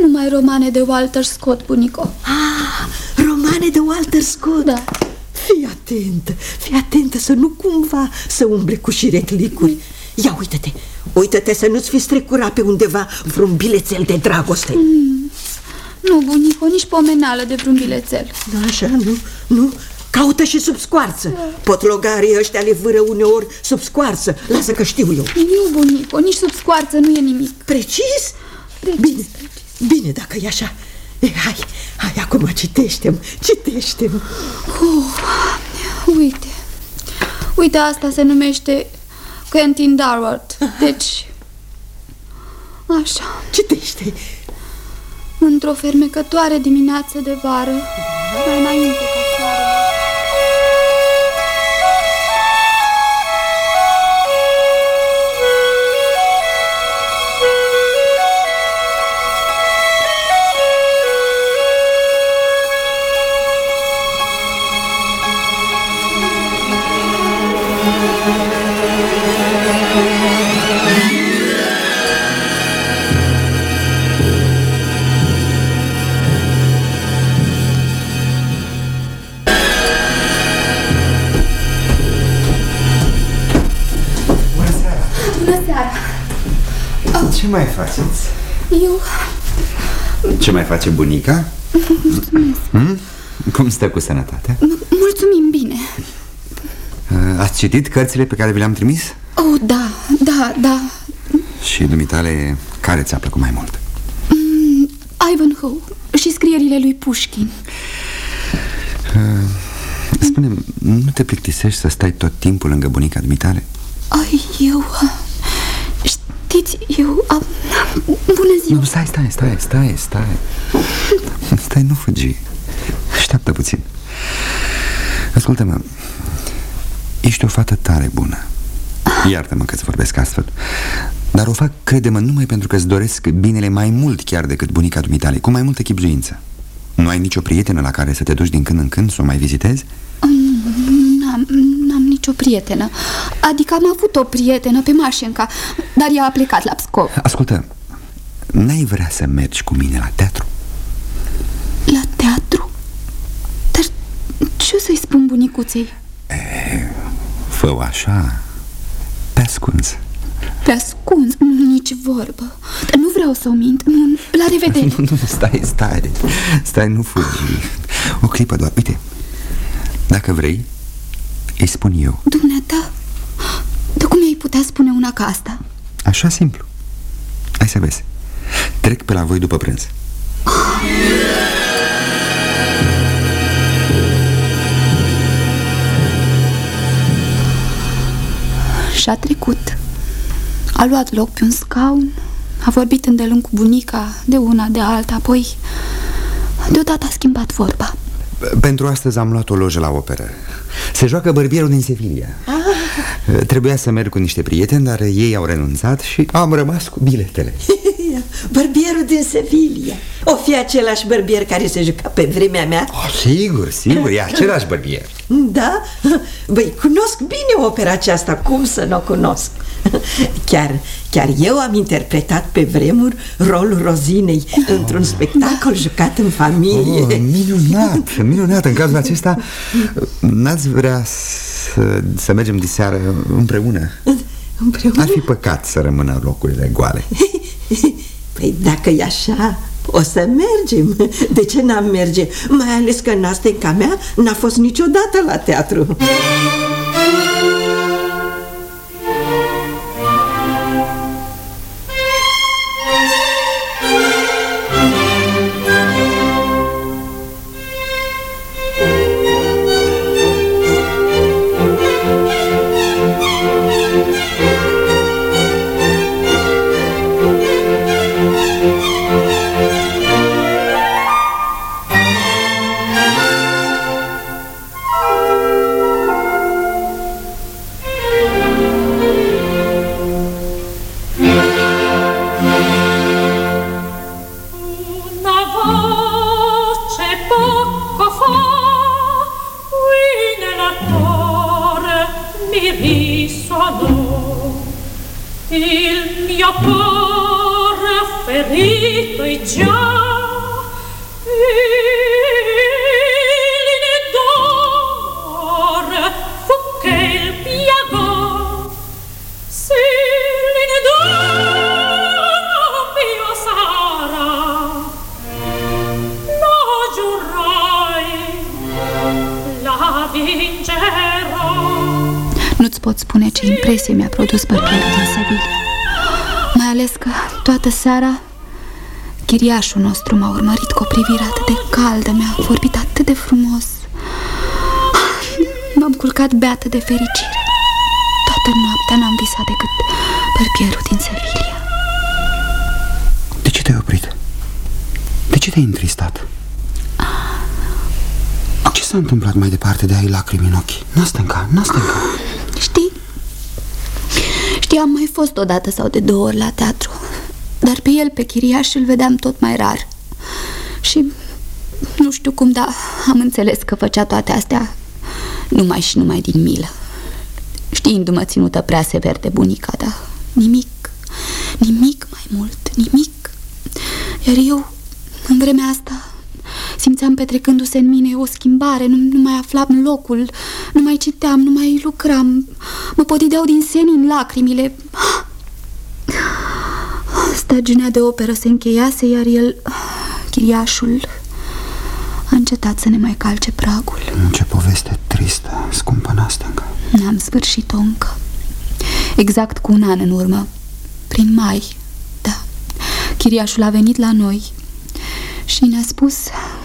Numai romane de Walter Scott, bunico Ah, romane de Walter Scott. Da. Fii atentă, fii atentă să nu cumva să umble cu șiretlicuri. Ia uite-te, uite-te să nu-ți fi strecurat pe undeva vreun bilețel de dragoste. Mm. Nu, bunico, nici pomenală de vreun bilețel Așa, nu, nu, caută și sub scoarță. Potlogarii ăștia le vâră uneori sub scoarță. Lasă că știu eu. Nu, bunico, nici sub scoarță nu e nimic Precis? Precis, Bine, bine dacă e așa. E, hai, hai, acum citește-mi, citește-mi. Uite Uite, asta se numește Quentin Darward Deci Așa Citește. Într-o fermecătoare dimineață de vară Mai înainte Ce mai faceți? Eu... Ce mai face bunica? Hmm? Cum stă cu sănătatea? Mulțumim bine Uh, Ați citit cărțile pe care vi le-am trimis? Oh, da, da, da Și dumitale, care ți-a plăcut mai mult? Ivanhoe și scrierile lui Pushkin spune nu te plictisești să stai tot timpul lângă bunica dumitale? Ai, eu... Știți, eu... Am... Bună ziua. Nu, stai, stai, stai, stai, stai. Stai, nu fugi. Așteaptă puțin. Ascultă-mă. Ești o fată tare bună. Iartă-mă că-ți vorbesc astfel. Dar o fac, crede-mă, numai pentru că îți doresc binele mai mult chiar decât bunica dumitale Cu mai multă chipzuință. Nu ai nicio prietenă la care să te duci din când în când să o mai vizitezi? N-am, n-am nicio prietenă. Adică am avut o prietenă pe Mașenca Dar ea a plecat la Pskov. Ascultă, n-ai vrea să mergi cu mine la teatru? La teatru? Dar ce o să-i spun bunicuței? Fă-o așa, pe ascuns. Pe ascuns, nu, nici vorbă. Dar nu vreau să o mint. Nu, La revedere. Nu, nu, stai, stai. Stai, nu fugi O clipă doar, uite Dacă vrei, îi spun eu. Dumneata, de cum ai putea spune una ca asta? Așa simplu. Hai să vezi Trec pe la voi după prânz. Și-a trecut. A luat loc pe un scaun A vorbit îndelung cu bunica De una, de alta, apoi Deodată a schimbat vorba. Pentru astăzi am luat o lojă la operă. Se joacă bărbierul din Sevilla. Ah. Trebuia să merg cu niște prieteni Dar ei au renunțat și am rămas cu biletele Bărbierul din Sevilla O fi același bărbier care se juca pe vremea mea oh, Sigur, sigur, e același bărbier Da? Băi, cunosc bine opera aceasta, cum să nu o cunosc? Chiar, chiar eu am interpretat pe vremuri rolul Rozinei într-un spectacol jucat în familie oh, Minunat, minunat În cazul acesta N-ați vrea să, să mergem de seară împreună? Împreună? Ar fi păcat să rămână locurile goale Păi dacă e așa, o să mergem De ce n-am merge? Mai ales că nastenca mea n-a fost niciodată la teatru seara Chiriașul nostru m-a urmărit cu o privire atât de caldă Mi-a vorbit atât de frumos M-am culcat beată de fericire Toată noaptea n-am visat decât bărbierul din Sevilla De ce te-ai oprit? De ce te-ai întristat? Ce s-a întâmplat mai departe de ai lacrimi în ochi? Nastenca, Nastenca Știi? Știi, am mai fost odată sau de două ori la teatru Dar pe el, pe chiriaș, îl vedeam tot mai rar Și nu știu cum, dar am înțeles că făcea toate astea Numai și numai din milă Știindu-mă ținută prea sever de bunica, dar nimic, nimic mai mult, nimic Iar eu, în vremea asta, Simțeam petrecându-se în mine o schimbare, nu, nu mai aflam locul, nu mai citeam, nu mai lucram. Mă podideau din senin lacrimile. Stagiunea de operă se încheiase, iar el, chiriașul, a încetat să ne mai calce pragul. Ce poveste tristă, scumpă Nastenca. N-am sfârșit-o încă. Exact cu un an în urmă, prin mai, da, chiriașul a venit la noi și ne-a spus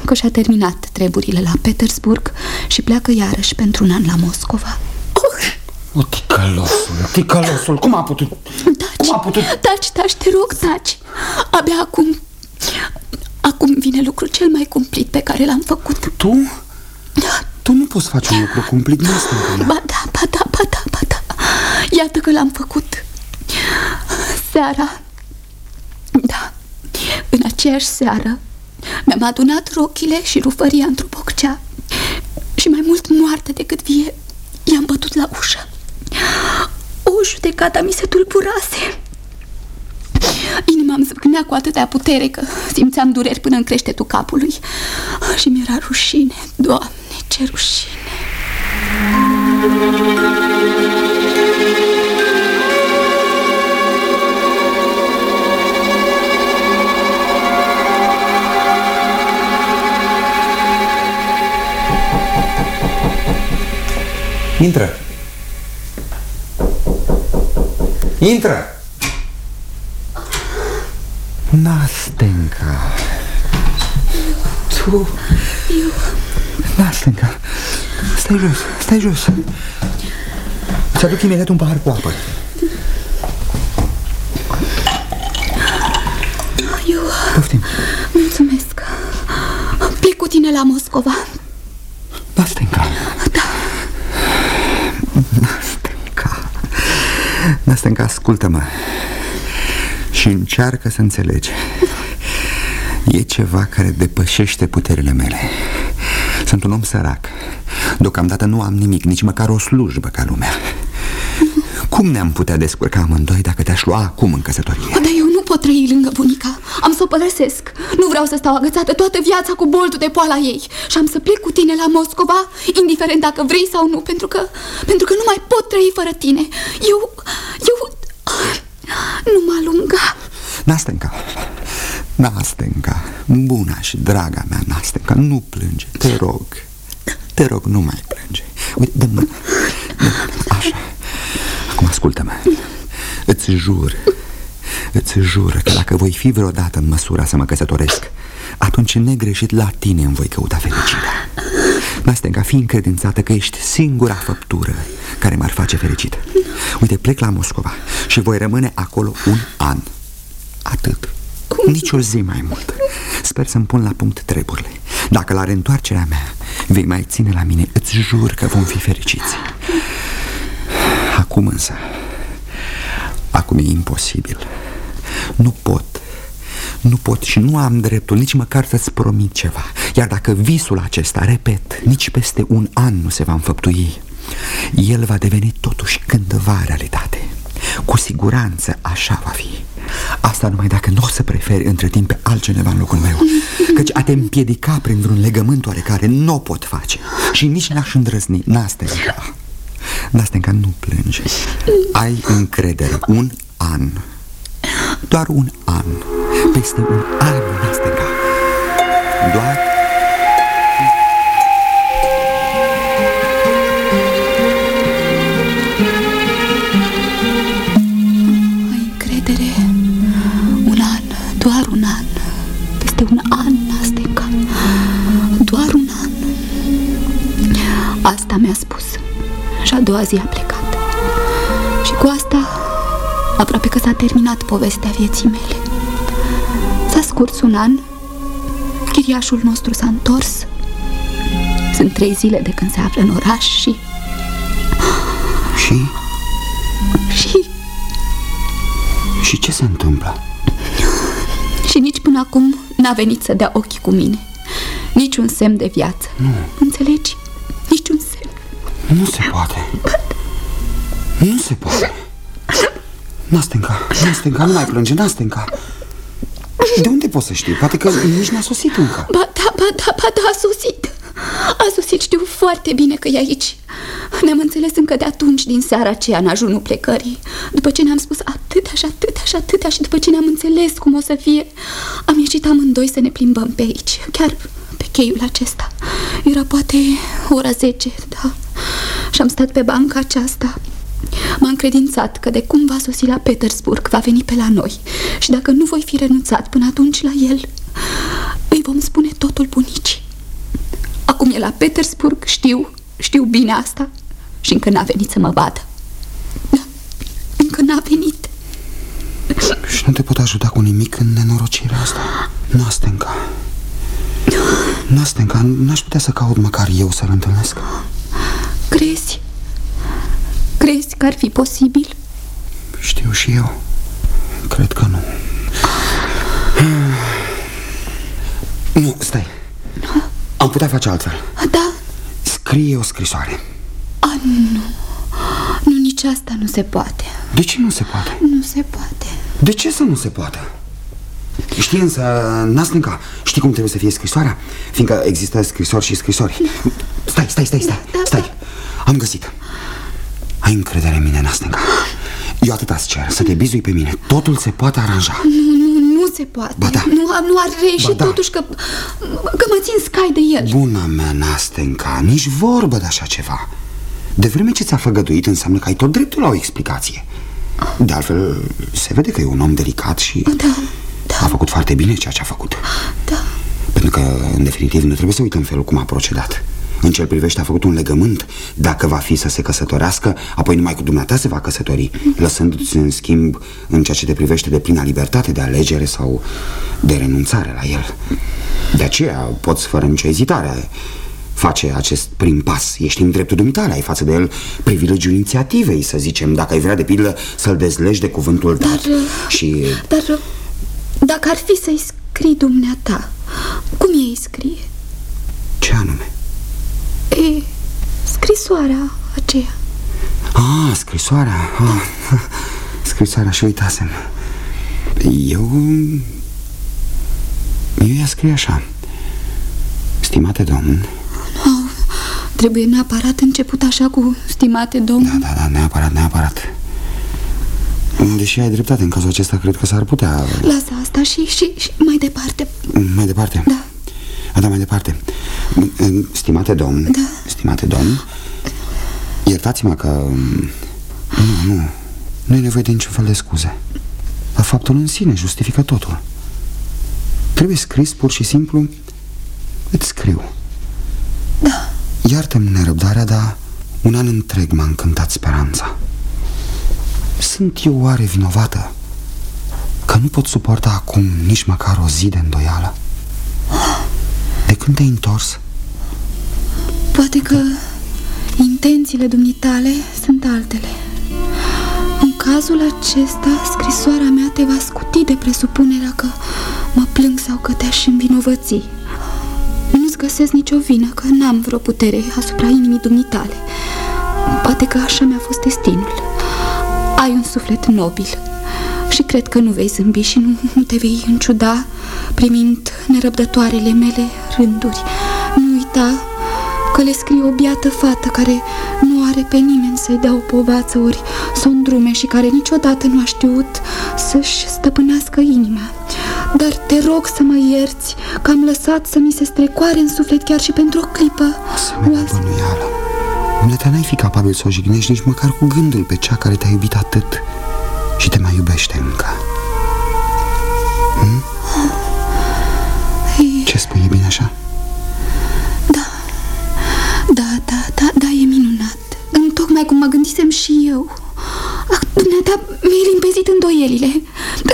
că și-a terminat treburile la Petersburg și pleacă iarăși pentru un an la Moscova. O, ticălosul, ticălosul, cum a putut? Taci, Cum a putut? taci, taci, te rog, taci. Abia acum, acum vine lucrul cel mai cumplit pe care l-am făcut. Tu? Da, Tu nu poți face un lucru cumplit, Nastenca. ba da, ba da, ba da, ba da. Iată că l-am făcut. Seara, da, în aceeași seară, mi-am adunat rochile și rufăria într-o boccea și mai mult moarte decât vie, i-am bătut la ușă. O judecata mi se tulburase. Inima îmi zvâcnea cu atâtea putere că simțeam dureri până în creștetul capului și mi-era rușine, Doamne, ce rușine. Intră. Intră. Nastenca. Tu... Eu... Nastenca. Stai jos, stai jos. Îți aduc imediat un pahar cu apă. Eu Poftim. mulțumesc. Plec cu tine la Moscova. Nastenca. Da. Nastenca. Nastenca, ascultă-mă. Și încearcă să înțelegi. E ceva care depășește puterile mele. Sunt un om sărac. Deocamdată nu am nimic, nici măcar o slujbă ca lumea. Cum ne-am putea descurca amândoi dacă te-aș lua acum în căsătorie? Dar eu nu pot trăi lângă bunica. Am să o părăsesc. Nu vreau să stau agățată toată viața cu boltul de poala ei. Și am să plec cu tine la Moscova, indiferent dacă vrei sau nu, pentru că, pentru că nu mai pot trăi fără tine. Eu, eu... Nu mă alunga. Nastenca, Nastenca, buna și draga mea Nastenca, nu plânge, te rog. Te rog, nu mai plânge. Uite, dă mâna. Dă Așa. Acum ascultă-mă. Îți jur Îți jur că dacă voi fi vreodată în măsura să mă căsătoresc Atunci negreșit la tine îmi voi căuta fericirea. Nastenca, fi încredințată că ești singura făptură care m-ar face fericit. Uite, plec la Moscova și voi rămâne acolo un an. Atât. Nici o zi mai mult. Sper să-mi pun la punct treburile. Dacă la reîntoarcerea mea vei mai ține la mine Îți jur că vom fi fericiți. Acum însă Acum e imposibil Nu pot. Nu pot și nu am dreptul nici măcar să-ți promit ceva. Iar dacă visul acesta, repet, nici peste un an nu se va înfăptui El va deveni totuși cândva realitate. Cu siguranță așa va fi. Asta numai dacă nu o să preferi între timp pe altcineva în locul meu. Căci a te împiedica printr-un legământ oarecare nu o pot face. Și nici n-aș îndrăzni. Nastenca Nastenca, nu plânge. Ai încredere. Un an Doar un an Peste un an, Nastenca Doar Ai încredere. Un an, doar un an. Peste un an, Nastenca. Doar un an. Asta mi-a spus. Și a doua zi a plecat. Și cu asta, aproape că s-a terminat povestea vieții mele. S-a scurs un an, chiriașul nostru s-a întors. Sunt trei zile de când se află în oraș și... Și? și... Și ce se întâmplă? Și nici până acum n-a venit să dea ochii cu mine. Niciun semn de viață. Nu. Înțelegi? Niciun semn. Nu se poate Nu se poate Nastenca, Nastenca, nu mai plânge, Nastenca De unde poți să știi? Poate că nici n-a sosit încă Ba da, ba da, ba da, a sosit. A sosit, știu foarte bine că e aici. Ne-am înțeles încă de atunci, din seara aceea, în ajunul plecării. După ce ne-am spus atâtea și atâtea și atâtea și după ce ne-am înțeles cum o să fie, am ieșit amândoi să ne plimbăm pe aici, chiar pe cheiul acesta. Era poate ora 10, da. Și am stat pe banca aceasta. M-am credințat că de cum va sosi la Petersburg va veni pe la noi și dacă nu voi fi renunțat până atunci la el, îi vom spune totul bunicii. Acum e la Petersburg, știu, știu bine asta și încă n-a venit să mă vadă. Da, încă n-a venit. Și nu te pot ajuta cu nimic în nenorocirea asta Nastenca Nastenca, n-aș putea să caut măcar eu să-l întâlnesc Crezi? Crezi că ar fi posibil? Știu și eu. Cred că nu. Nu, stai. Am putea face altfel. Da? Scrie o scrisoare. A, nu. Nu, nici asta nu se poate. De ce nu se poate? Nu se poate. De ce să nu se poate? Știi însă, Naslinca, știi cum trebuie să fie scrisoarea? Fiindcă există scrisori și scrisori. Stai, stai, stai, stai, stai. Am găsit Ai încredere în mine, Naslinca Eu atât îți cer, să te bizui pe mine. Totul se poate aranja. Nu, nu, nu se poate. Ba da. Nu, nu are și Ba da. totuși că, că mă țin scai de el. Bună mea, Nastenca, nici vorbă de așa ceva. De vreme ce ți-a făgăduit înseamnă că ai tot dreptul la o explicație. De altfel, se vede că e un om delicat și Da, da, a făcut foarte bine ceea ce a făcut. Da. Pentru că, în definitiv, nu trebuie să uităm felul cum a procedat În ce privește a făcut un legământ. Dacă va fi să se căsătorească Apoi numai cu dumneata se va căsători. Lăsându-ți în schimb în ceea ce te privește de plina libertate de alegere Sau de renunțare la el. De aceea poți fără nicio ezitare face acest prim pas. Ești în dreptul dumitale, ai față de el privilegiul inițiativei, să zicem Dacă ai vrea de pildă să-l dezlegi de cuvântul dat Dar, uh, Și Dar dacă ar fi să-i scrii dumneata Cum ei scrie? ce anume? E scrisoarea aceea. Ah, scrisoarea ah, Scrisoarea și uitasem. Eu... Eu ea scrie așa. Stimate domn. Oh, Trebuie neapărat început așa cu stimate domn. Da, da, da, neapărat, neapărat. Deși ai dreptate, în cazul acesta cred că s-ar putea. Lasă asta și, și, și mai departe. Mai departe? Da. A, da, mai departe. Stimate domn Da. Stimate domn Iertați-mă că Nu, nu Nu e nevoie de niciun fel de scuze. Dar faptul în sine justifică totul. Trebuie scris pur și simplu Îți scriu. Da, Iartă-mi nerăbdarea, dar un an întreg m-a încântat speranța. Sunt eu oare vinovată Că nu pot suporta acum nici măcar o zi de îndoială De când te-ai întors? poate că intențiile dumitale sunt altele. În cazul acesta, scrisoarea mea te va scuti de presupunerea că mă plâng sau că te-aș învinovăți. Nu-ți găsesc nicio vină, că n-am vreo putere asupra inimii dumitale Poate că așa mi-a fost destinul. Ai un suflet nobil și cred că nu vei zâmbi și nu, nu te vei înciuda primind nerăbdătoarele mele rânduri. Nu uita că le scrie o biată fată care nu are pe nimeni să-i dea o povață ori să o îndrume și care niciodată nu a știut să-și stăpânească inima. Dar te rog să mă ierți că am lăsat să mi se strecoare în suflet chiar și pentru o clipă. Asemenea Oaz- bănuială Dumneata n-ai fi capabil să o jignești nici măcar cu gândul pe cea care te-a iubit atât Și te mai iubește încă. Ei, Ce spui, e bine așa? Da, da, da, da, da, e minunat. Întocmai cum mă gândisem și eu. Ah, Dumneata, mi-ai limpezit îndoielile.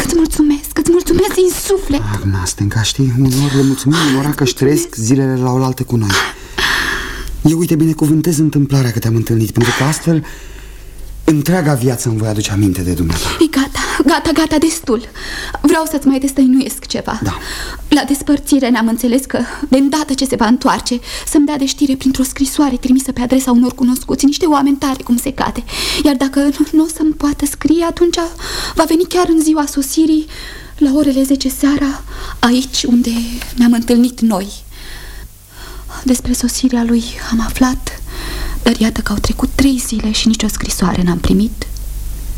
Îți mulțumesc, îți mulțumesc din suflet. Agna, Stenca, știi, uneori le mulțumim unora că își trăiesc zilele la oaltă cu noi. Eu, uite, binecuvântez întâmplarea că te-am întâlnit Pentru că astfel întreaga viață îmi voi aduce aminte de dumneata. E gata, gata, gata, destul. Vreau să-ți mai destăinuiesc ceva. Da. La despărțire ne-am înțeles că De îndată ce se va întoarce Să-mi dea de știre printr-o scrisoare trimisă pe adresa unor cunoscuți Niște oameni tare cum se cade. Iar dacă nu, nu o să-mi poată scrie Atunci va veni chiar în ziua sosirii La orele 10 seara Aici unde ne-am întâlnit noi. Despre sosirea lui am aflat Dar iată că au trecut trei zile și nicio scrisoare n-am primit.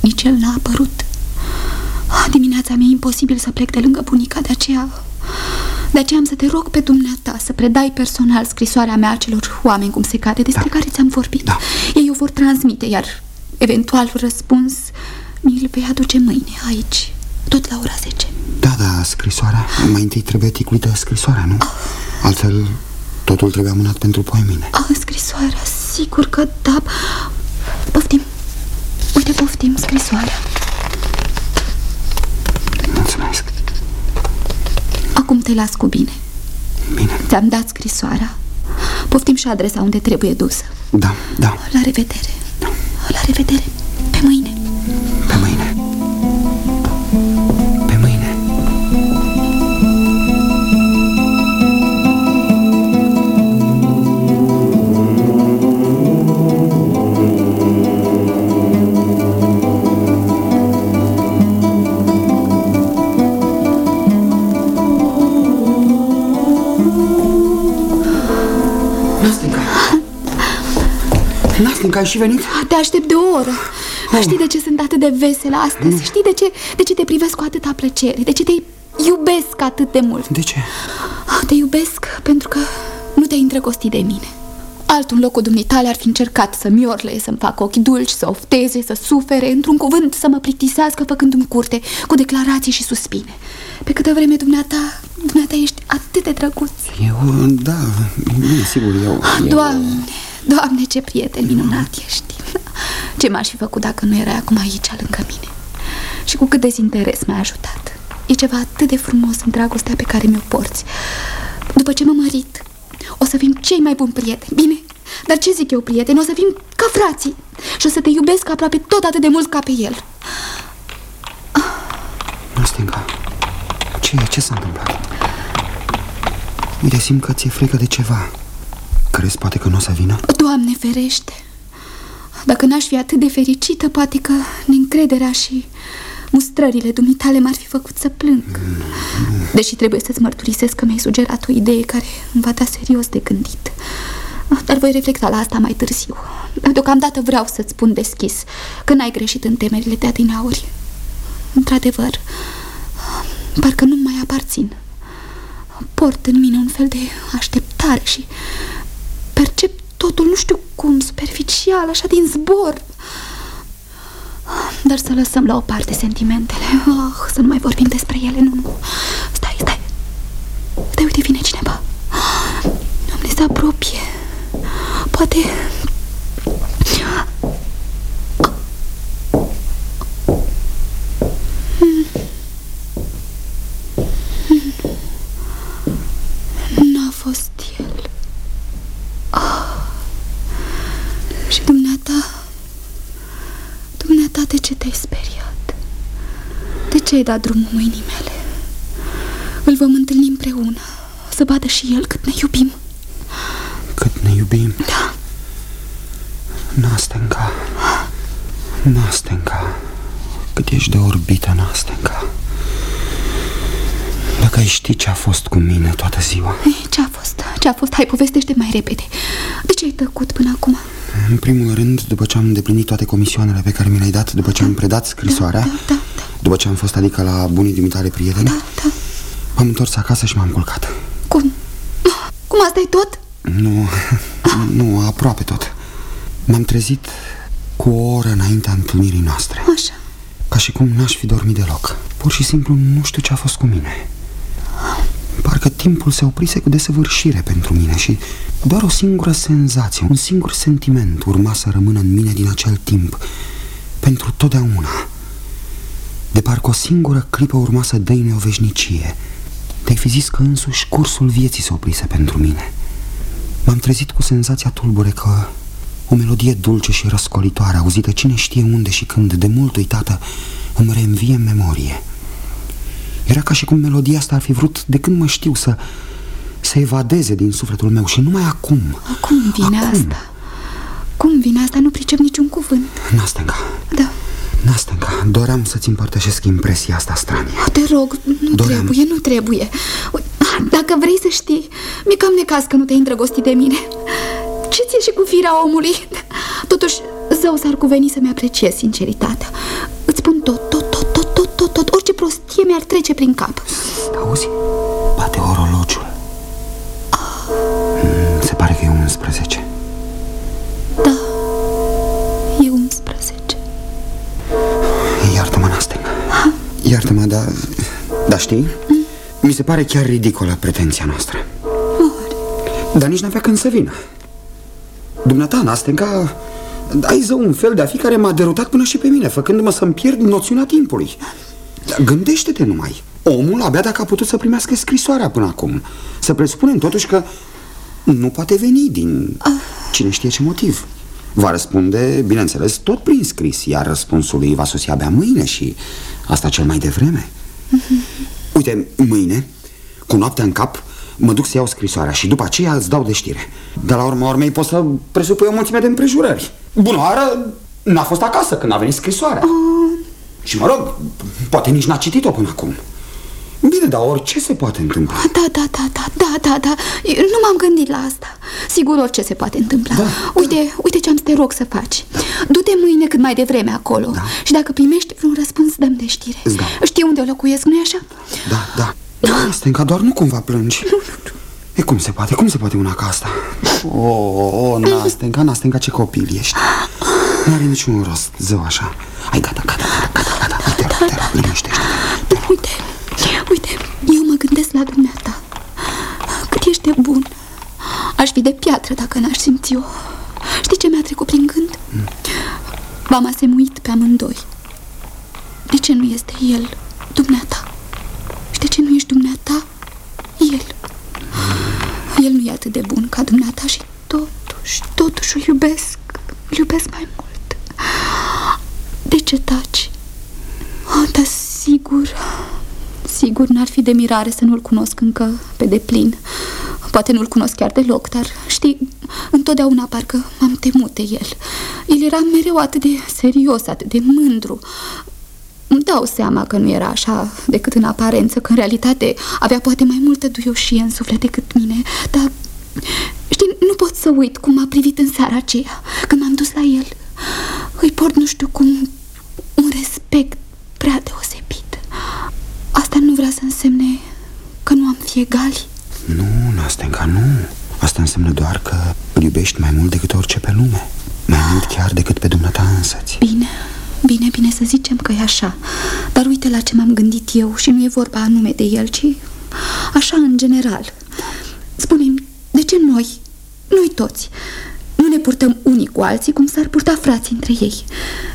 Nici el n-a apărut. Dimineața mi-e imposibil să plec de lângă bunica, de aceea... De aceea am să te rog pe dumneata să predai personal scrisoarea mea acelor oameni cum se cade despre Da. care ți-am vorbit. Da. Ei o vor transmite, iar eventual răspuns mi-l vei aduce mâine aici, tot la ora 10. Da, da, scrisoarea Mai întâi trebuie ticuită scrisoarea, nu? Altfel, totul trebuie amânat pentru poimine Ah, scrisoarea, sigur că da. Poftim. Uite, poftim scrisoarea. Mulțumesc Acum te las cu bine. Bine, Ți-am dat scrisoarea. Poftim și adresa unde trebuie dusă. da, da, La revedere. La revedere. Pe mâine. pe mâine Nastinca, ai și venit? Te aștept de o oră. Știi de ce sunt atât de veselă astăzi? Știi de ce, de ce te privesc cu atâta plăcere? De ce te iubesc atât de mult? De ce? Ah, Te iubesc pentru că nu te-ai îndrăgostit de mine. Altul în locul dumitale ar fi încercat să-mi orle, să-mi facă ochi dulci, să ofteze, să sufere, într-un cuvânt să mă plictisească făcându-mi curte, cu declarații și suspine. Pe câtă vreme dumneata, dumneata ești atât de drăguț. Eu, da, bine, sigur, eu, eu Doamne, Doamne, ce prieten minunat ești. Ce m-aș fi făcut dacă nu erai acum aici, lângă mine? Și cu cât dezinteres m-ai ajutat. E ceva atât de frumos în dragostea pe care mi-o porți. După ce mă mărit, o să fim cei mai buni prieteni, bine? Dar ce zic eu, prieteni? O să fim ca frații și o să te iubesc aproape tot atât de mult ca pe el. Nastinca, ce, ce s-a întâmplat? Uite, simt că ți-e frică de ceva Crezi poate că nu o să vină? Doamne ferește! Dacă n-aș fi atât de fericită, poate că neîncrederea și mustrările dumitale m-ar fi făcut să plâng. Deși trebuie să-ți mărturisesc că mi-ai sugerat o idee care îmi va da serios de gândit. Dar voi reflecta la asta mai târziu. Deocamdată vreau să-ți spun deschis că n-ai greșit în temerile de adinauri. Într-adevăr, parcă nu mai aparțin. Port în mine un fel de așteptare și percep totul, nu știu cum, superficial, așa din zbor. Dar să lăsăm la o parte sentimentele. Oh, să nu mai vorbim despre ele, nu, nu. Stai, stai. Stai, uite, vine cineva. Doamne, se apropie. Poate... N-a fost el. Ah. Și dumneata... Dumneata, de ce te-ai speriat? De ce ai dat drumul mâinii mele? Îl vom întâlni împreună Să vadă și el cât ne iubim Cât ne iubim Da, Nastenca Nastenca Cât ești de orbită, Nastenca Dacă ai ști ce a fost cu mine toată ziua Ei, Ce a fost? Ce a fost? Hai, povestește mai repede De ce ai tăcut până acum? În primul rând, după ce am îndeplinit toate comisioanele pe care mi le-ai dat După ce am predat scrisoarea Da, da, da. După ce am fost adică la bunii dumitale prieteni Da, da. M-am întors acasă și m-am culcat. Cum? Cum asta e tot? Nu, nu, aproape tot. M-am trezit cu o oră înaintea întâlnirii noastre. Așa. Ca și cum n-aș fi dormit deloc. Pur și simplu nu știu ce a fost cu mine Parcă timpul se oprise cu desăvârșire pentru mine Și doar o singură senzație, un singur sentiment Urma să rămână în mine din acel timp Pentru totdeauna De parcă o singură clipă urma să dăine o veșnicie Te-ai fi zis că însuși cursul vieții se oprise pentru mine M-am trezit cu senzația tulbure că o melodie dulce și răscolitoare, auzită cine știe unde și când, de mult uitată, îmi reînvie în memorie. Era ca și cum melodia asta ar fi vrut, de când mă știu, să, să evadeze din sufletul meu și numai acum. Cum vine acum. asta? Cum vine asta? Nu pricep niciun cuvânt Nastenca, Da Nastenca, doream să-ți împărtășesc impresia asta stranie. Te rog, nu Doream. trebuie, nu trebuie Ui, Dacă vrei să știi Mi-e cam necaz că nu te-ai îndrăgostit de mine Ce ți și cu firea omului? Totuși, zău s-ar cuveni să-mi apreciez sinceritatea. Îți spun tot, tot, tot, tot, prostie mi-ar trece prin cap. Auzi? Bate orologiul. Mm, Se pare că e 11. Da, e 11. Iartă-mă, Nastenga. Iartă-mă, dar... Dar știi? Mi se pare chiar ridicolă pretenția noastră. Dar nici n-avea când să vină. Dumneata, Nastenga, ai zău un fel de a fi care m-a derutat până și pe mine, făcându-mă să-mi pierd noțiunea timpului. Dar Gândește-te numai. Omul abia dacă a putut să primească scrisoarea până acum. Să presupunem totuși că nu poate veni din cine știe ce motiv. Va răspunde, bineînțeles, tot prin scris, iar răspunsul lui va sosi abia mâine și asta cel mai devreme. Uite, mâine, cu noaptea în cap, mă duc să iau scrisoarea și după aceea îți dau de știre. Dar la urma urmei poți să presupui o mulțime de împrejurări. Bună oară, n-a fost acasă când a venit scrisoarea. Și mă rog, poate nici n-a citit-o până acum. Bine, dar orice se poate întâmpla. Da, da, da, da, da, da, da. Eu Nu m-am gândit la asta. Sigur, orice se poate întâmpla. Da, uite, uite ce am să te rog să faci. Du-te mâine cât mai devreme acolo. Da. Și dacă primești vreun răspuns, dăm de știre. Îți dau. Știi unde locuiesc, nu-i așa? Da, da. Da, Stenca, doar nu cumva plângi. E cum se poate? Cum se poate una ca asta? O, oh, oh, Nastenca, Nastenca, ce copil ești. Nu are niciun rost, zău așa. Hai, gata, gata, gata, gata, gata. Te rog, te rog, liniștește-te. Uite, uite, eu mă gândesc la dumneata. Cât ești de bun. Aș fi de piatră dacă n-aș simți eu. Știi ce mi-a trecut prin gând? V-am asemuit pe amândoi. De ce nu este el, dumneata? Și de ce nu ești dumneata, el? El nu e atât de bun ca dumneata și totuși, totuși îl iubesc. Îl iubesc mai mult. De ce taci? Oh, dar sigur, sigur n-ar fi de mirare să nu-l cunosc încă pe deplin. Poate nu-l cunosc chiar deloc, dar știi, întotdeauna parcă m-am temut de el. El era mereu atât de serios, atât de mândru. Îmi dau seama că nu era așa decât în aparență, că în realitate avea poate mai multă duioșie în suflet decât mine, dar știi, nu pot să uit cum m-a privit în seara aceea, când m-am dus la el. Îi port nu știu cum un respect prea deosebit. Asta nu vrea să însemne că nu am fi egali. Nu, Nastenca, nu. Asta înseamnă doar că îl iubești mai mult decât orice pe lume. Mai mult chiar decât pe dumneata însăți. Bine, bine, bine să zicem că e așa Dar uite la ce m-am gândit eu Și nu e vorba anume de el, ci așa în general Spune-mi, de ce noi, noi toți Nu ne purtăm unii cu alții Cum s-ar purta frații între ei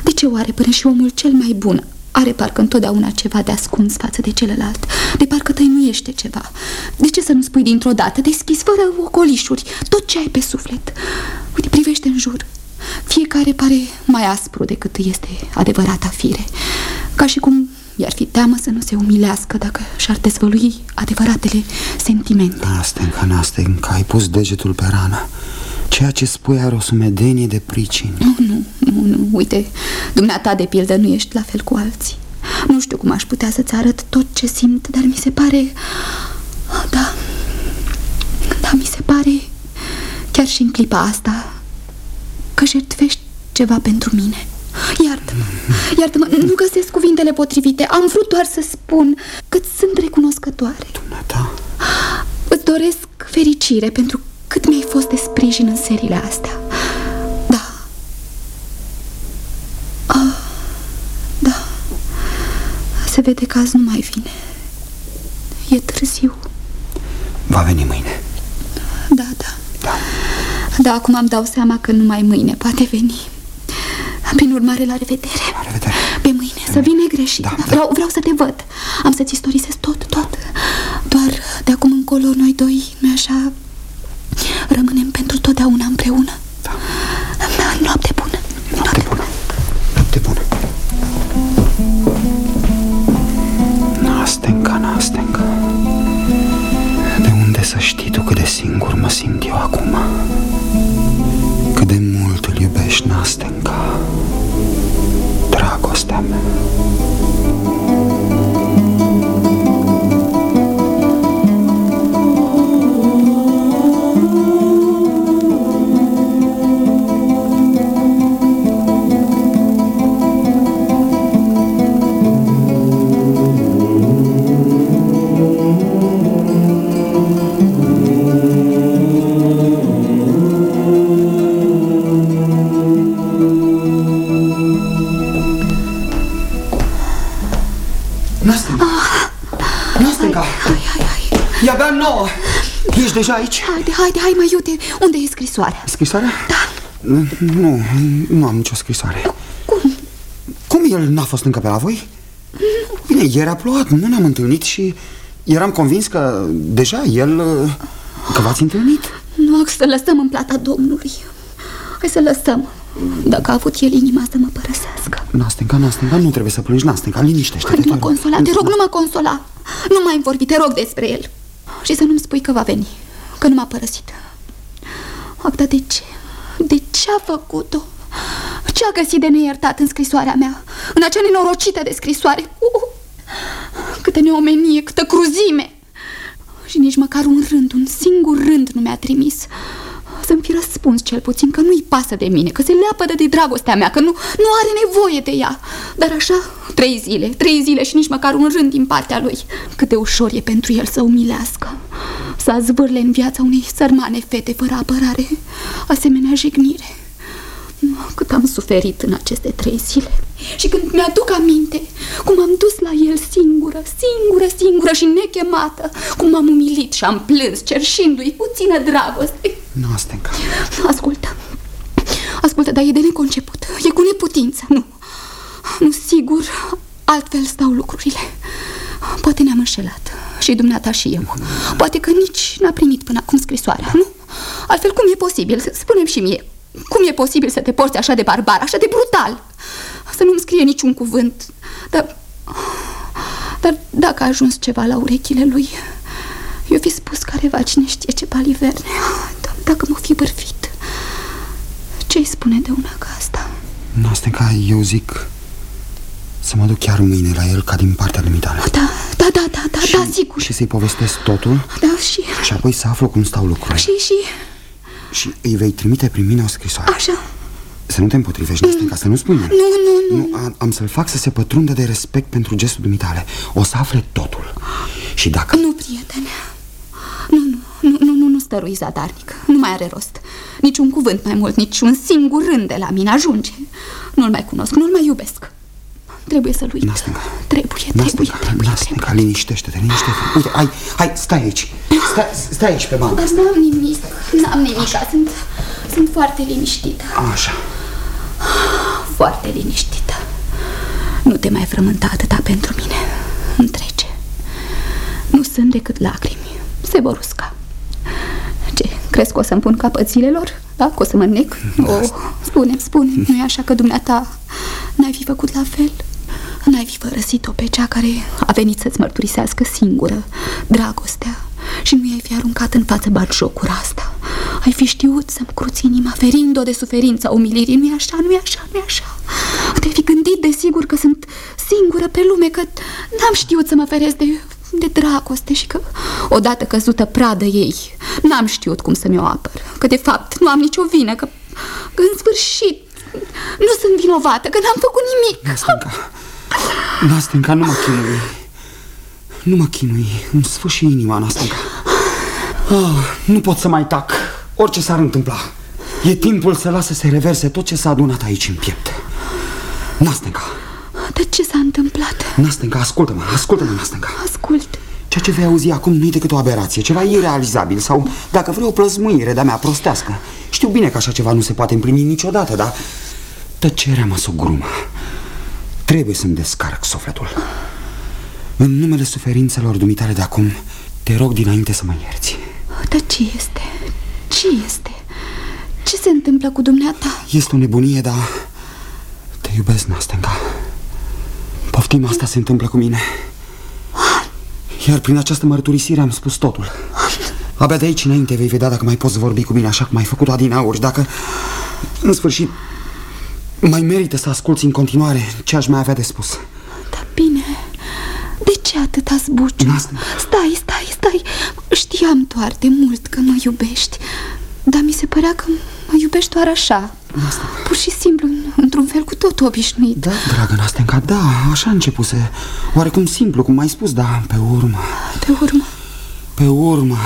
De ce oare până și omul cel mai bun are parcă întotdeauna ceva de ascuns față de celălalt. De parcă tăinuiește ceva. De ce să nu spui dintr-o dată, deschis, fără ocolișuri Tot ce ai pe suflet? Uite, privește în jur. Fiecare pare mai aspru decât este adevărata fire. Ca și cum i-ar fi teamă să nu se umilească dacă și-ar dezvălui adevăratele sentimente. Nastenca, Nastenca, ai pus degetul pe rană. Ceea ce spui are o sumedenie de pricini. Nu, nu, nu, nu, uite, dumneata de pildă nu ești la fel cu alții. Nu știu cum aș putea să-ți arăt tot ce simt, dar mi se pare... Da, da, mi se pare, chiar și în clipa asta, că jertfești ceva pentru mine. Iartă-mă, iartă-mă, nu găsesc cuvintele potrivite. Am vrut doar să spun cât sunt recunoscătoare. Dumneata? Îți doresc fericire pentru cât mi-ai fost de sprijin în serile astea. Da. Ah, Da. Se vede că azi nu mai vine. E târziu. Va veni mâine. Da, da. Da. Da, acum îmi dau seama că numai mâine poate veni. Prin urmare, la revedere. La revedere. Pe mâine, să vii negreșit Da, da. vreau, vreau să te văd. Am să-ți istorisesc tot, tot. Doar de acum încolo noi doi, nu așa deja aici? Haide, haide, hai mai iute. Unde e scrisoarea? Scrisoarea? Da. Nu, nu am nicio scrisoare. Cum? Cum el n-a fost încă pe la voi? Bine, ieri a plouat, nu ne-am întâlnit și eram convins că deja el... că v-ați întâlnit. Nu, să lăsăm în plata Domnului. Hai să lăsăm. Dacă a avut el inima să mă părăsească. Nastenca, Nastenca, nu trebuie să plângi, Nastenca, liniștește-te. Nu mă consola, te rog, nu mă consola. Nu mai vorbi, te rog despre el. Și să nu-mi spui că va veni, că nu m-a părăsit. Ac, dar de ce? De ce a făcut-o? Ce a găsit de neiertat în scrisoarea mea? În acea nenorocită de scrisoare? Uh, câtă neomenie, câtă cruzime! Și nici măcar un rând, un singur rând nu mi-a trimis. Să-mi fi răspuns cel puțin că nu-i pasă de mine, că se leapă de dragostea mea, că nu, nu are nevoie de ea. Dar așa, trei zile, trei zile și nici măcar un rând din partea lui. Cât de ușor e pentru el să umilească, să azvârle în viața unei sărmane fete fără apărare, asemenea jignire. Cât am suferit în aceste trei zile. Și când mi-aduc aminte Cum am dus la el singură, singură, singură și nechemată Cum am umilit și am plâns cerșindu-i puțină dragoste. Nu, Astenca Ascultă. Ascultă, dar e de neconceput. E cu neputință, nu. Nu, sigur, altfel stau lucrurile. Poate ne-am înșelat Și dumneata și eu Poate că nici n-a primit până acum scrisoarea, nu? Altfel cum e posibil? Spunem și mie cum e posibil să te porți așa de barbar, așa de brutal? Să nu-mi scrie niciun cuvânt. Dar, dar dacă a ajuns ceva la urechile lui, eu fi spus careva cine știe ce paliverne. Dacă m-o fi bărfit, ce-i spune de una ca asta? Nu, Stenca, eu zic să mă duc chiar mâine la el ca din partea dumitale. Da, da, da, da, da, și, da, sigur. Și să-i povestesc totul? Da, și... Și apoi să aflu cum stau lucrurile. Și, și... Și îi vei trimite prin mine o scrisoare. Așa. Să nu te împotrivești, mm. ca să nu spui Nu, nu, nu, nu Am să-l fac să se pătrundă de respect pentru gestul dumitale. O să afle totul. Și dacă... Nu, prietene. Nu, nu, nu, nu, nu, nu stărui zadarnic. Nu mai are rost. Nici un cuvânt mai mult, nici un singur rând de la mine ajunge. Nu-l mai cunosc, nu-l mai iubesc Trebuie să-l uit. Nastenca. Trebuie, trebuie, Nastenca, trebuie, Nastenca, trebuie. liniștește-te, liniștește-te. Uite, hai, hai, stai aici. Stai, stai aici pe bancă. Dar n-am nimic, n-am nimic. Sunt, sunt foarte liniștită. Așa. Foarte liniștită. Nu te mai frământa atâta pentru mine. Îmi trece. Nu sunt decât lacrimi. Se vor usca. Ce, crezi că o să-mi pun capăt zilelor? Da? Că o să mă nec? Oh, spune spune nu e așa că dumneata N-ai fi făcut la fel? N-ai fi părăsit-o pe cea care a venit să-ți mărturisească singură dragostea și nu i-ai fi aruncat în față jocura asta. Ai fi știut să-mi cruți inima, ferind-o de suferința umilirii. Nu-i așa, nu-i așa, nu-i așa. Te-ai fi gândit de sigur că sunt singură pe lume, că n-am știut să mă feresc de, de dragoste și că, odată căzută pradă ei, n-am știut cum să mi-o apăr. Că, de fapt, nu am nicio vină, că, că în sfârșit nu sunt vinovată, că n-am făcut nimic. Nastenca, Nastenca, nu mă chinui. Nu mă chinui, îmi sfârși inima, Nastenca oh, Nu pot să mai tac, orice s-ar întâmpla E timpul să lasă să se reverse tot ce s-a adunat aici în piept Nastenca De ce s-a întâmplat? Nastenca, ascultă-mă, ascultă-mă, Nastenca Ascult. Ceea ce vei auzi acum nu e decât o aberație, ceva irealizabil Sau, dacă vrei, o plăzmuire de-a mea prostească. Știu bine că așa ceva nu se poate împlini niciodată, dar Tăcerea mă sugrumă Trebuie să-mi descarc sufletul În numele suferințelor dumitale de acum Te rog dinainte să mă ierți Dar ce este? Ce este? Ce se întâmplă cu dumneata? Este o nebunie, dar Te iubesc, Nastenca Poftim, asta se întâmplă cu mine Iar prin această mărturisire am spus totul Abia de aici înainte vei vedea dacă mai poți vorbi cu mine așa cum ai făcut-o adinauri Dacă, în sfârșit, mai merită să asculți în continuare ce aș mai avea de spus. Da bine. De ce atâta zbuciu? Nastenca. Stai, stai, stai. Știam doar de mult că mă iubești Dar mi se părea că mă iubești doar așa. Pur și simplu, într-un fel cu tot obișnuit. Da, dragă Nastenca, da, așa începuse. Oarecum simplu, cum ai spus, da, pe urmă. Pe urmă? Pe urmă.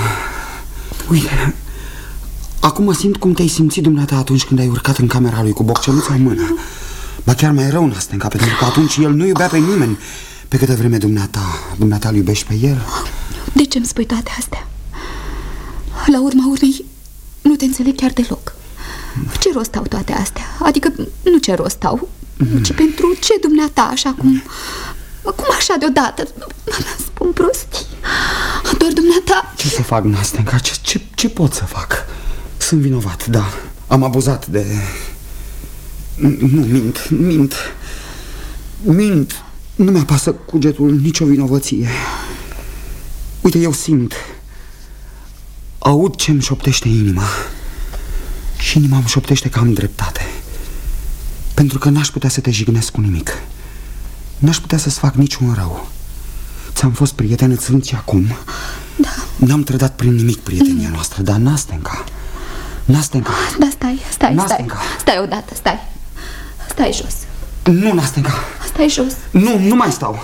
Uite, acum mă simt cum te-ai simțit dumneata atunci când ai urcat în camera lui cu bocceluța în mână Ba chiar mai rău, Nastenca, pentru că atunci el nu iubea pe nimeni Pe câtă vreme dumneata, dumneata îl iubești pe el De ce îmi spui toate astea? La urma urmei, nu te înțeleg chiar deloc. Ce rost au toate astea? Adică, nu ce rost au, ci pentru ce dumneata, așa cum... Cum așa deodată? Spun prostii. Doar dumneata... Ce să fac, Nastenca? Ce, ce, ce pot să fac? Sunt vinovat, da. Am abuzat de... Nu, mint, mint. Mint. Nu mi-a pasă cugetul nicio vinovăție. Uite, eu simt. Aud ce-mi șoptește inima. Și inima îmi șoptește că am dreptate. Pentru că n-aș putea să te jignesc cu nimic. N-aș putea să-ți fac niciun rău. Ți-am fost prieten, îți sunt și acum. Da. N-am trădat prin nimic prietenia mm. noastră, dar Nastenca... Nastenca... Da, stai, stai, Nastenca. stai. Stai odată, stai. Stai jos. Nu, Nastenca. Stai jos. Nu, nu mai stau.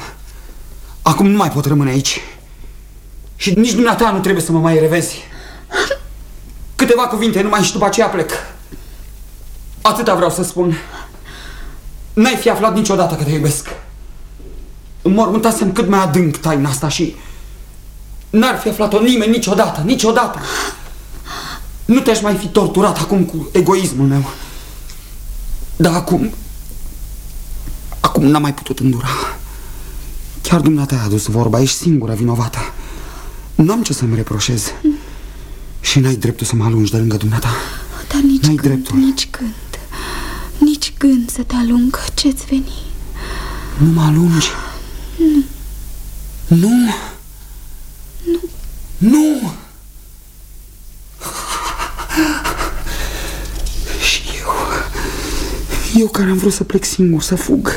Acum nu mai pot rămâne aici. Și nici dumneata nu trebuie să mă mai revezi. Câteva cuvinte numai și după aceea plec. Atâta vreau să spun. N-ai fi aflat niciodată că te iubesc. Înmormântasem cât mai adânc taina asta și n-ar fi aflat-o nimeni niciodată, niciodată. Nu te-aș mai fi torturat acum cu egoismul meu. Dar acum... Acum n-am mai putut îndura. Chiar dumneata ai adus vorba, ești singura vinovată. N-am ce să-mi reproșez. Și n-ai dreptul să mă alungi de lângă dumneata. Dar nici N-ai gând, dreptul. nici gând. Nici gând să te alung. Ce-ți veni? Nu mă alungi. Nu. Nu. Nu. Nu. Și eu... Eu care am vrut să plec singur, să fug.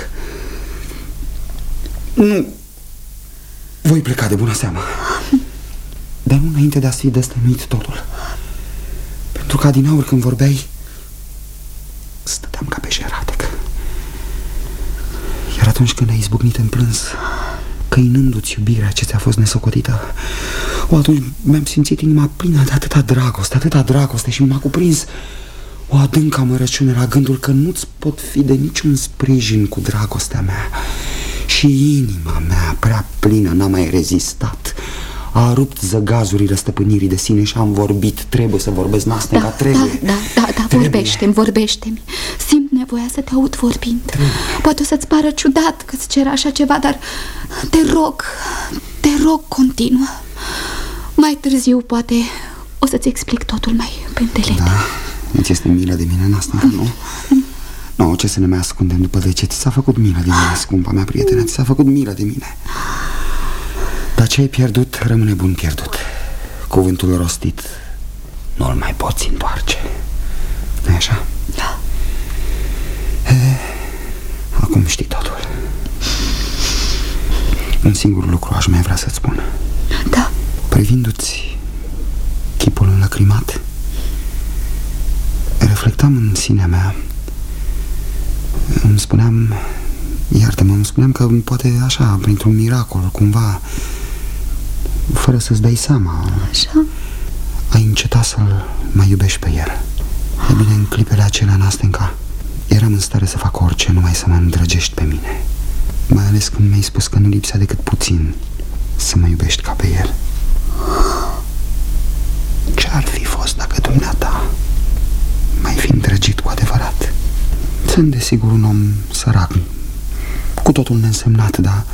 Nu. Voi pleca de bună seamă. Dar nu înainte de a fi destănuit totul. Pentru că din aur când vorbeai, stăteam ca pe șeratec. Iar atunci când ai izbucnit în plâns, căinându-ți iubirea ce ți-a fost nesocotită, o, atunci mi-am simțit inima plină de atâta dragoste, atâta dragoste și m-a cuprins o adâncă amărăciune la gândul că nu-ți pot fi de niciun sprijin cu dragostea mea. Și inima mea, prea plină, n-a mai rezistat. A rupt zăgazurile stăpânirii de sine și am vorbit. Trebuie să vorbesc, Nastenca, Da, trebuie. da, da, da, da, Trebuie. vorbește-mi, vorbește-mi Simt nevoia să te aud vorbind Poate o să-ți pară ciudat că-ți cer așa ceva Dar te rog, te rog, continuă Mai târziu, poate, o să-ți explic totul mai pendelete Da, îți este milă de mine, Nastenca, nu? Nu, ce să ne mai ascundem după de ce ți s-a făcut milă de mine, scumpa mea prietenă, ți s-a făcut milă de mine. Dar ce ai pierdut, rămâne bun pierdut. Cuvântul rostit nu-l mai poți întoarce. nu așa? Da. Acum știi totul. Un singur lucru aș mai vrea să-ți spun. Da, Privindu-ți chipul înlăcrimat, reflectam în sinea mea. Îmi spuneam, iartă-mă, îmi spuneam că poate așa, printr-un miracol, cumva, fără să-ți dai seama, așa ai încetat să-l mai iubești pe el. E bine, în clipele acelea, Nastenca, eram în stare să fac orice, numai să mă îndrăgești pe mine. Mai ales când mi-ai spus că nu lipsea decât puțin să mă iubești ca pe el. Ce-ar fi fost dacă dumneata mai fi îndrăgit cu adevărat? Sunt desigur un om sărac, cu totul neînsemnat, dar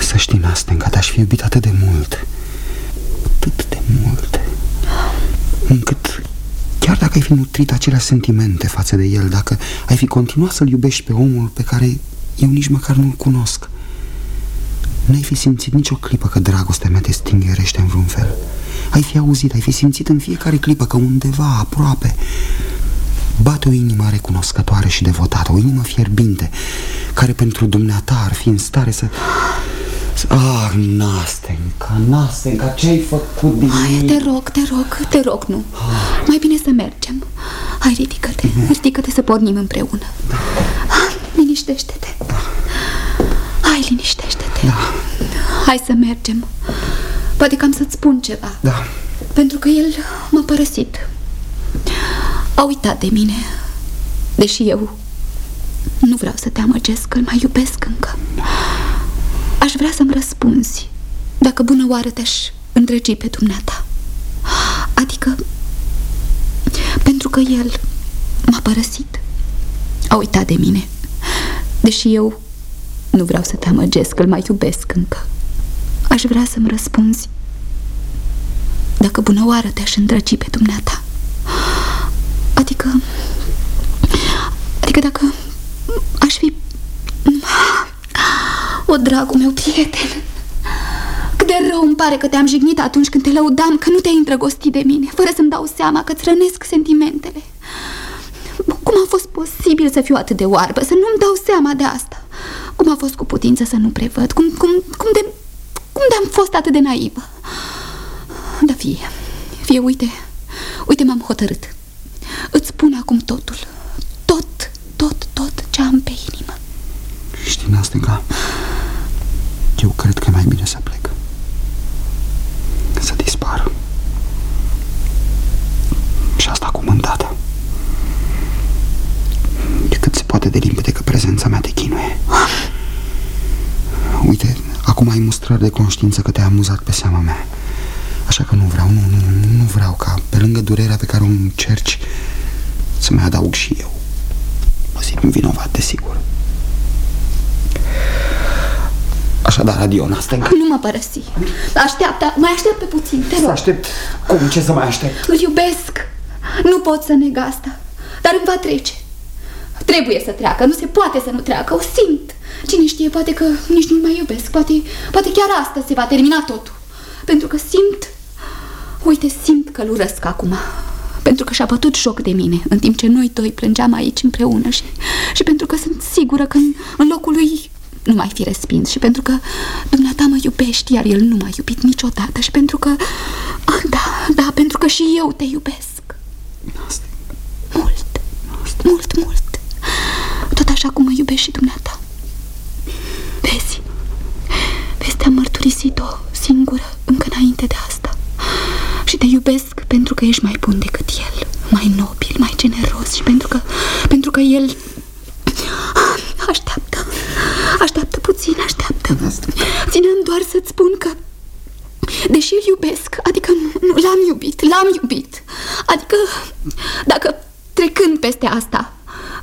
să știi, Nastenca, te-aș fi iubit atât de mult, atât de mult, încât chiar dacă ai fi nutrit aceleași sentimente față de el, dacă ai fi continuat să-l iubești pe omul pe care eu nici măcar nu-l cunosc, N-ai fi simțit nicio clipă că dragostea mea te stingerește în vreun fel Ai fi auzit, ai fi simțit în fiecare clipă că undeva, aproape Bate o inimă recunoscătoare și devotată O inimă fierbinte Care pentru dumneata ar fi în stare să... să- Ah, Nastenca, Nastenca, ce-ai făcut din mine? Te rog, te rog, te rog, nu. Mai bine să mergem. Hai, ridică-te, ridică-te să pornim împreună. Hai, Liniștește-te. Hai, liniștește-te. Hai să mergem Poate că am să-ți spun ceva. Da, Pentru că el m-a părăsit. A uitat de mine Deși eu Nu vreau să te amăgesc că îl mai iubesc încă. Aș vrea să-mi răspunzi Dacă bună oară te-aș îndrăgi pe dumneata. Adică Pentru că el m-a părăsit A uitat de mine Deși eu nu vreau să te amăgesc, îl mai iubesc încă Aș vrea să-mi răspunzi. Dacă bună oară te-aș îndrăgi pe dumneata. Adică Adică dacă aș fi O, dragul meu prieten. Cât de rău îmi pare că te-am jignit atunci când te lăudam Că nu te-ai îndrăgostit de mine Fără să-mi dau seama că-ți rănesc sentimentele. Cum a fost posibil să fiu atât de oarbă? Să nu-mi dau seama de asta. Cum a fost cu putință să nu prevăd? Cum, cum, cum de... Cum de-am fost atât de naivă Da, fie Fie, uite Uite, m-am hotărât Îți spun acum totul Tot, tot, tot ce am pe inimă Știi, Nastenca, eu cred că e mai bine să plec. Să dispar. Și asta cu mândată. E cât se poate de limpede că prezența mea te chinuie. Uite, acum ai mustrări de conștiință că te-ai amuzat pe seama mea. Așa că nu vreau, nu, nu, nu vreau ca pe lângă durerea pe care o încerci să mai adaug și eu. Mă simt vinovat, desigur. Așadar, adio, Nastenca. Nu mă părăsi Așteaptă, mai aștept pe puțin, te Să rog aștept? Cum? Ce să mai aștept? Îl iubesc Nu pot să neg asta Dar îmi va trece Trebuie să treacă, nu se poate să nu treacă O simt. Cine știe, poate că nici nu mai iubesc Poate, poate chiar astăzi se va termina totul. Pentru că simt Uite, simt că-l urăsc acum. Pentru că și-a bătut joc de mine În timp ce noi doi plângeam aici împreună Și, și pentru că sunt sigură că în, în locul lui nu mai fi respins Și pentru că dumneata mă iubești Iar el nu m-a iubit niciodată Și pentru că, ah, da, da, pentru că și eu te iubesc. Mult, mult, mult Tot așa cum mă iubești și dumneata. Vezi, vezi, te-am mărturisit-o singură Încă înainte de asta. Și te iubesc pentru că ești mai bun decât el Mai nobil, mai generos Și pentru că, pentru că el Așteaptă Așteaptă puțin, așteaptă. Țineam doar să-ți spun că Deși îl iubesc Adică nu, nu l-am iubit, l-am iubit. Adică Dacă trecând peste asta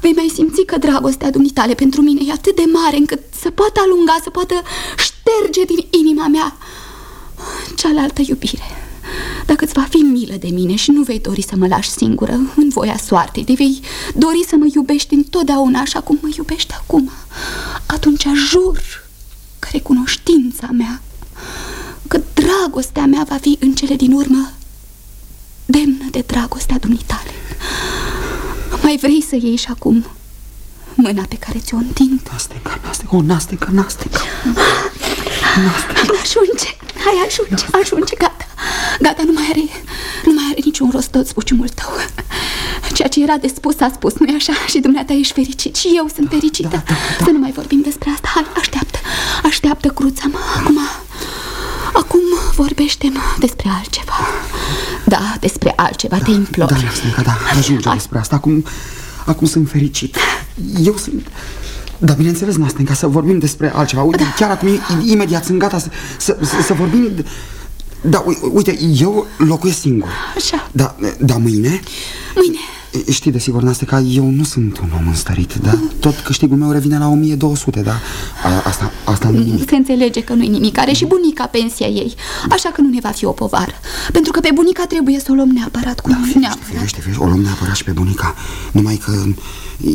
Vei mai simți că dragostea dumitale pentru mine e atât de mare încât să poată alunga, să poată șterge din inima mea cealaltă iubire dacă îți va fi milă de mine și nu vei dori să mă lași singură în voia soartei, de vei dori să mă iubești întotdeauna așa cum mă iubești acum, atunci jur că recunoștința mea, că dragostea mea va fi în cele din urmă demnă de dragostea dumitale. Mai vrei să iei și acum mâna pe care ți-o întind? Nastenca, Nastenca, o Nastenca, Nastenca. Ajunge, hai, ajunge, ajunge, gata Gata, nu mai are, nu mai are niciun rost tot spuciumul tău Ceea ce era de spus a spus, nu-i așa? Și dumneata ești fericit și eu sunt fericită da, da, da. Să nu mai vorbim despre asta, hai, așteaptă Așteaptă, cruța mă, acum Acum vorbește-mă despre altceva Da, despre altceva, da, te implor. Da, Nastenca, da, ajunge despre asta. Acum, acum sunt fericit. Eu sunt... Da, bineînțeles, Nastenca, să vorbim despre altceva. Uite, da. chiar acum, imediat, sunt gata să, să, să, să vorbim... Da, uite, eu locuiesc singur. Așa. Da, da mâine? Mâine Știi, desigur, Nasteca, eu nu sunt un om înstărit, da? Tot câștigul meu revine la 1200, da? A, asta, asta nu nimic Se înțelege că nu-i nimic, are și bunica pensia ei Așa că nu ne va fi o povară Pentru că pe bunica trebuie să o luăm neapărat cu da, firește, neapărat. firește, firește, o luăm neapărat și pe bunica Numai că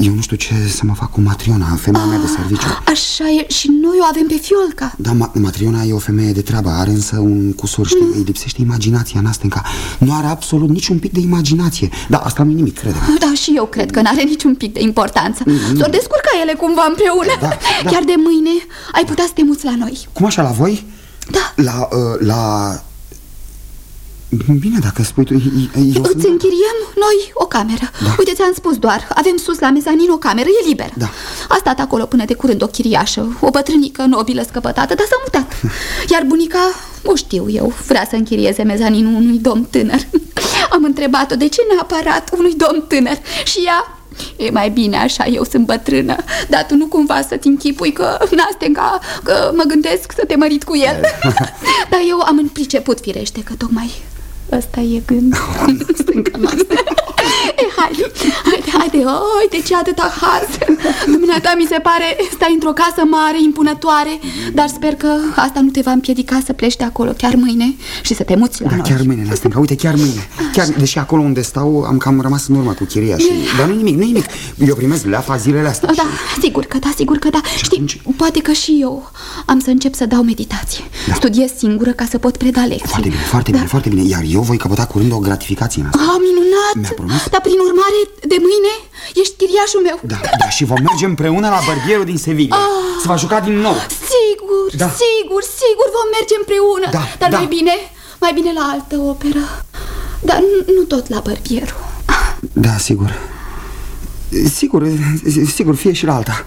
eu nu știu ce să mă fac cu Matriona, femeia mea de serviciu. Așa e, și noi o avem pe Fiolca. Da, Ma Matriona e o femeie de treabă, are însă un cusur, știi, mm. îi lipsește imaginația, Nastenca Nu are absolut niciun pic de imaginație. Da, asta nu-i nimic, crede -mă. Da, și eu cred că n-are niciun pic de importanță. Mm, S-o descurca ele cumva împreună. Da, da. Chiar de mâine ai putea să te muți la noi. Cum așa, la voi? Da. La, uh, la Bine, dacă spui tu, eu Îți sunt... închiriem noi o cameră. Da. Uite, ți-am spus doar, avem sus la mezanin o cameră, e liberă da. A stat acolo până de curând o chiriașă O bătrânică nobilă scăpătată, dar s-a mutat. Iar bunica, o știu eu, vrea să închirieze mezaninul unui domn tânăr. Am întrebat-o de ce neapărat unui domn tânăr? Și ea E mai bine așa, eu sunt bătrână Dar tu nu cumva să-ți închipui că Nastenca, că mă gândesc să te mărit cu el? Dar eu am priceput firește că tocmai Ăsta e gând Stânca noastră E, haide, haide, haide, oi, de ce atâta haz? Dumneata mi se pare, stai într-o casă mare, impunătoare Dar sper că asta nu te va împiedica să pleci de acolo chiar mâine Și să te muți la Da, noi. chiar mâine, Nastenca, uite, chiar mâine. Chiar, Deși acolo unde stau am cam rămas în urmă cu chiria și... Dar nu nimic, nu nimic. Eu primesc leafa zilele astea Da, și... sigur că da, sigur că da. Știi, atunci? poate că și eu am să încep să dau meditație. Da. Studiez singură ca să pot preda lecții. Foarte bine, foarte da. bine, foarte bine. Iar eu voi căpăta curând o gratificație în asta. Ah, minunat! Mi-a promis? Dar prin urmare, de mâine ești chiriașul meu. Da, da, și vom merge împreună la bărbierul din Sevilla. Se va juca din nou. Sigur, Da. sigur, sigur vom merge împreună. Da, Dar da. mai bine, mai bine la altă operă. Dar nu, nu tot la bărbierul. Da, sigur. Sigur, sigur, fie și la alta.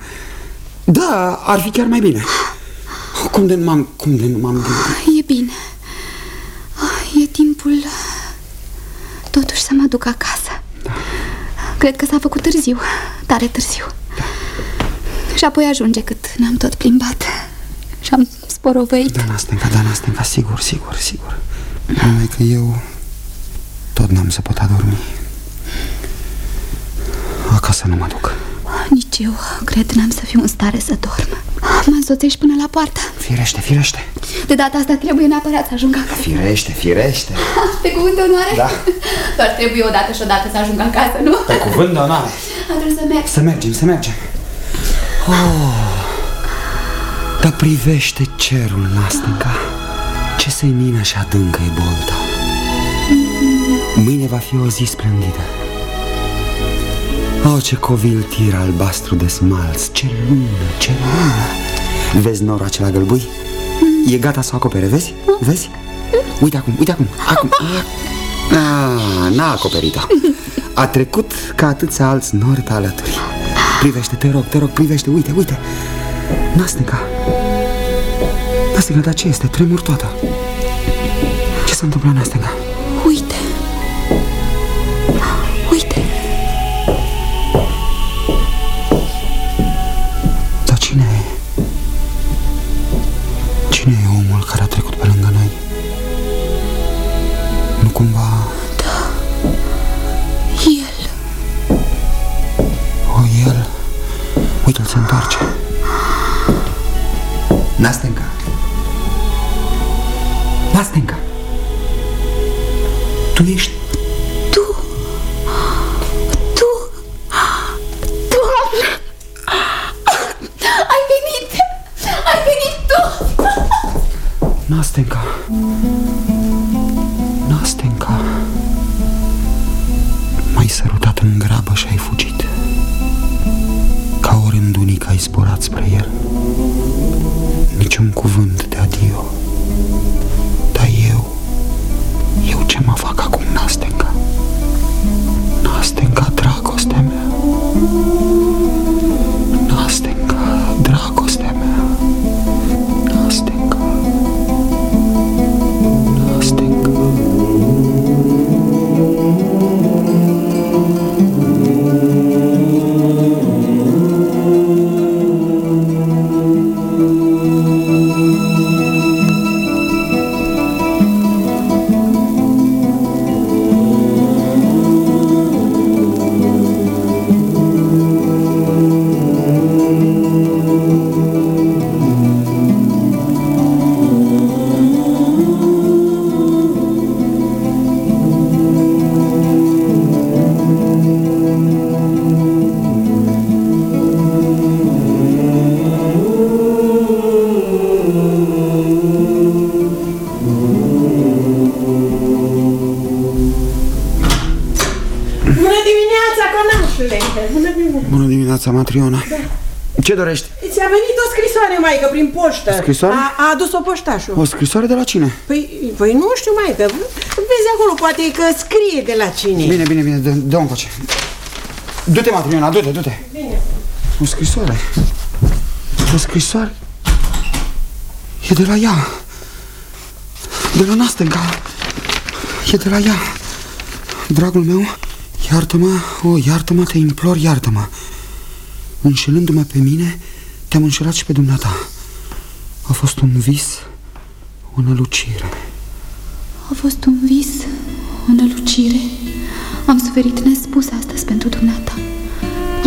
Da, ar fi chiar mai bine. Cum de nu m-am, cum de nu m-am gândit? E bine. Ah, E timpul Totuși să mă duc acasă. Cred că s-a făcut târziu Tare târziu. Și apoi ajunge cât ne-am tot plimbat. Și am sporovăit Da, Nastenca, da, Nastenca, sigur, sigur, sigur. Numai că eu tot n-am să pot adormi. Acasă nu mă duc Nici eu. Cred n-am să fiu în stare să dorm. Mă însoțești până la poartă. Firește, firește. De data asta trebuie neapărat să ajung acasă. Firește, firește. Pe cuvânt de onoare? Da. Doar trebuie odată și odată să ajung acasă, nu? Pe cuvânt de onoare. Atunci să merg. Să mergem, să mergem. Oh, Dar privește cerul, Nastenca Ce senină și adâncă e bolta. Mâine va fi o zi splendidă Oh, ce covil tir albastru de smalț Ce lună, ce lună Vezi norul acela gălbui? E gata să o acopere, vezi? Vezi? Uite acum, uite acum, acum a, a, N-a acoperit-o A trecut ca atâția alți nori pe alături Privește, te rog, te rog, privește, uite, uite Nastenca Nastenca, dar ce este? Tremur toată Ce s-a întâmplat, Nastenca? Nastenca Ce dorești? Ți-a venit o scrisoare, maică, prin poștă. Scrisoare? A, a adus-o poștașul. O scrisoare de la cine? Păi, păi nu știu, maică. Vezi acolo, poate că scrie de la cine. Bine, bine, bine, dă- dă-o încoace Du-te, Matriona, du-te, du-te Bine. O scrisoare O scrisoare E de la ea De la Nastenca E de la ea Dragul meu, iartă-mă, o, iartă-mă, te implor, iartă-mă Înșelându-mă pe mine, te-am înșelat și pe dumneata A fost un vis, o nălucire A fost un vis, o nălucire. Am suferit nespus astăzi pentru dumneata.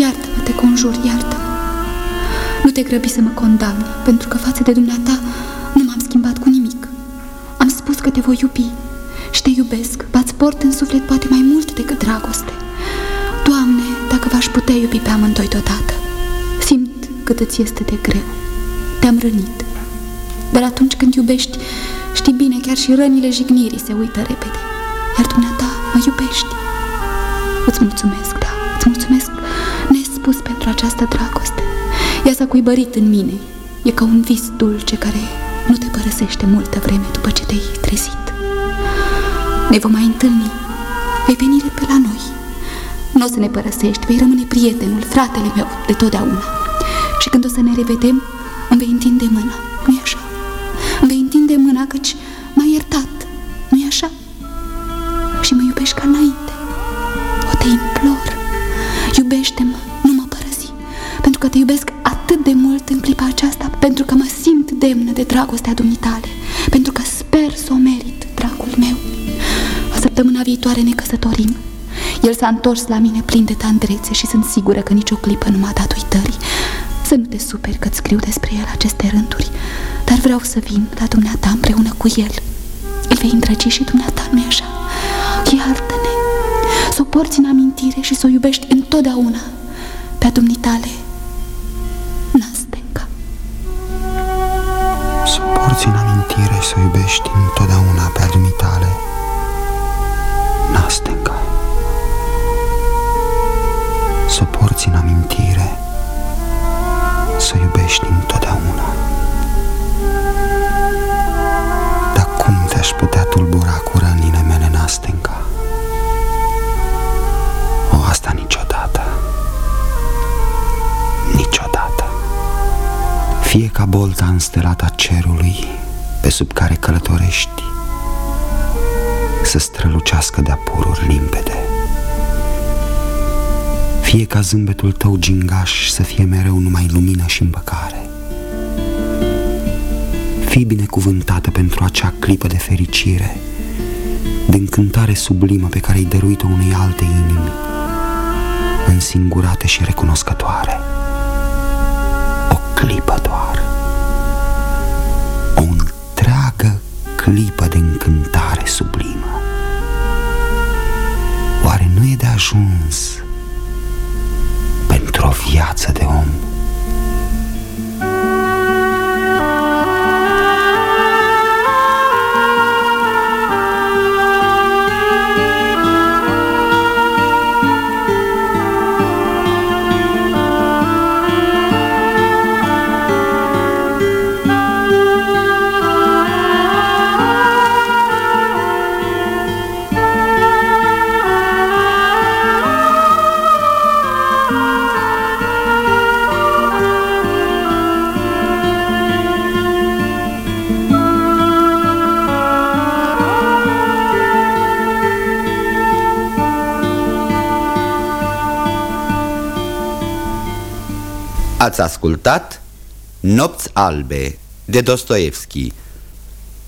Iartă-mă, te conjur, iartă-mă. Nu te grăbi să mă condamni, pentru că față de dumneata cât îți este de greu. Te-am rănit. Dar atunci când iubești, știi bine, chiar și rănile jignirii se uită repede. Iar dumneata mă iubești. Îți mulțumesc, da, îți mulțumesc nespus pentru această dragoste. Ea s-a cuibărit în mine. E ca un vis dulce care nu te părăsește multă vreme după ce te-ai trezit. Ne vom mai întâlni. Vei veni pe la noi. Nu o să ne părăsești, vei rămâne prietenul, fratele meu de totdeauna. Și când o să ne revedem, îmi vei întinde mâna, nu-i așa? Îmi vei întinde mâna căci m-ai iertat, nu-i așa? Și mă iubești ca înainte. O te implor, iubește-mă, nu mă părăsi, pentru că te iubesc atât de mult în clipa aceasta, pentru că mă simt demnă de dragostea dumitale, pentru că sper să o merit, dragul meu. O săptămâna viitoare ne căsătorim. El s-a întors la mine plin de tandrețe și sunt sigură că nicio clipă nu m-a dat uitării. Să nu te superi că-ți scriu despre el aceste rânduri, dar vreau să vin la dumneata împreună cu el. Îl vei îndrăgi și dumneata, nu-i așa? Iartă-ne! Să o porți în amintire și să o iubești întotdeauna pe-a dumnitale, Nastenca. Să o porți în amintire și să o iubești întotdeauna pe-a dumitale, Nastenca. Să o porți în amintire să o iubești întotdeauna. Dar cum te-aș putea tulbura cu rănile mele, Nastenca? O, asta niciodată. Niciodată. Fie ca bolta înstelată a cerului pe sub care călătorești să strălucească de-a pururi limpede. Fie ca zâmbetul tău gingaș să fie mereu numai lumină și îmbăcare. Fii binecuvântată pentru acea clipă de fericire, de încântare sublimă pe care ai dăruit-o unei alte inimi, însingurate și recunoscătoare. O clipă doar. O întreagă clipă de încântare sublimă. Oare nu e de ajuns pentru o viață de om? Ați ascultat Nopți albe de Dostoevski.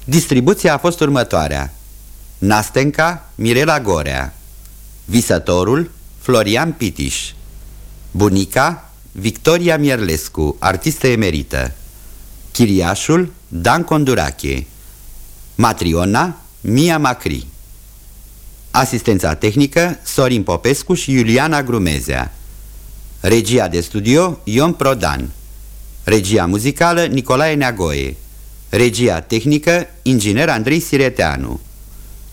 Distribuția a fost următoarea. Nastenca Mirela Gorea. Visătorul Florian Pitiș. Bunica Victoria Mierlescu, artistă emerită. Chiriașul Dan Condurache. Matriona Mia Macri. Asistența tehnică Sorin Popescu și Iuliana Grumezea Regia de studio Ion Prodan. Regia muzicală Nicolae Neagoe. Regia tehnică Inginer Andrei Sireteanu.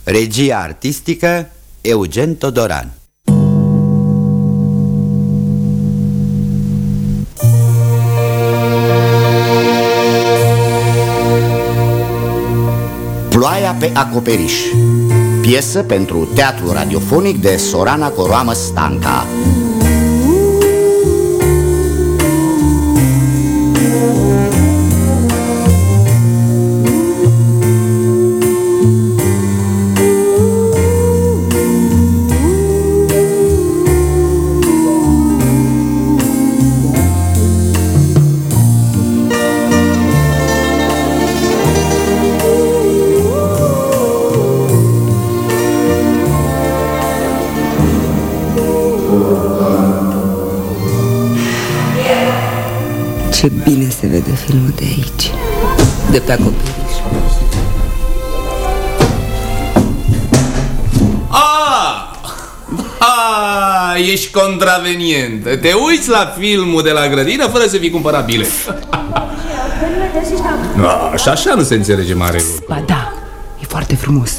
Regia artistică Eugen Todoran. Ploaia pe acoperiș. Piesă pentru teatru radiofonic de Sorana Coroamă Stanca Ce bine se vede filmul de aici De pe acoperiș A, a, ești contravenientă. Te uiți la filmul de la grădină fără să fi cumpărat bilet. A, și așa nu se înțelege mare lucru. Ba da, e foarte frumos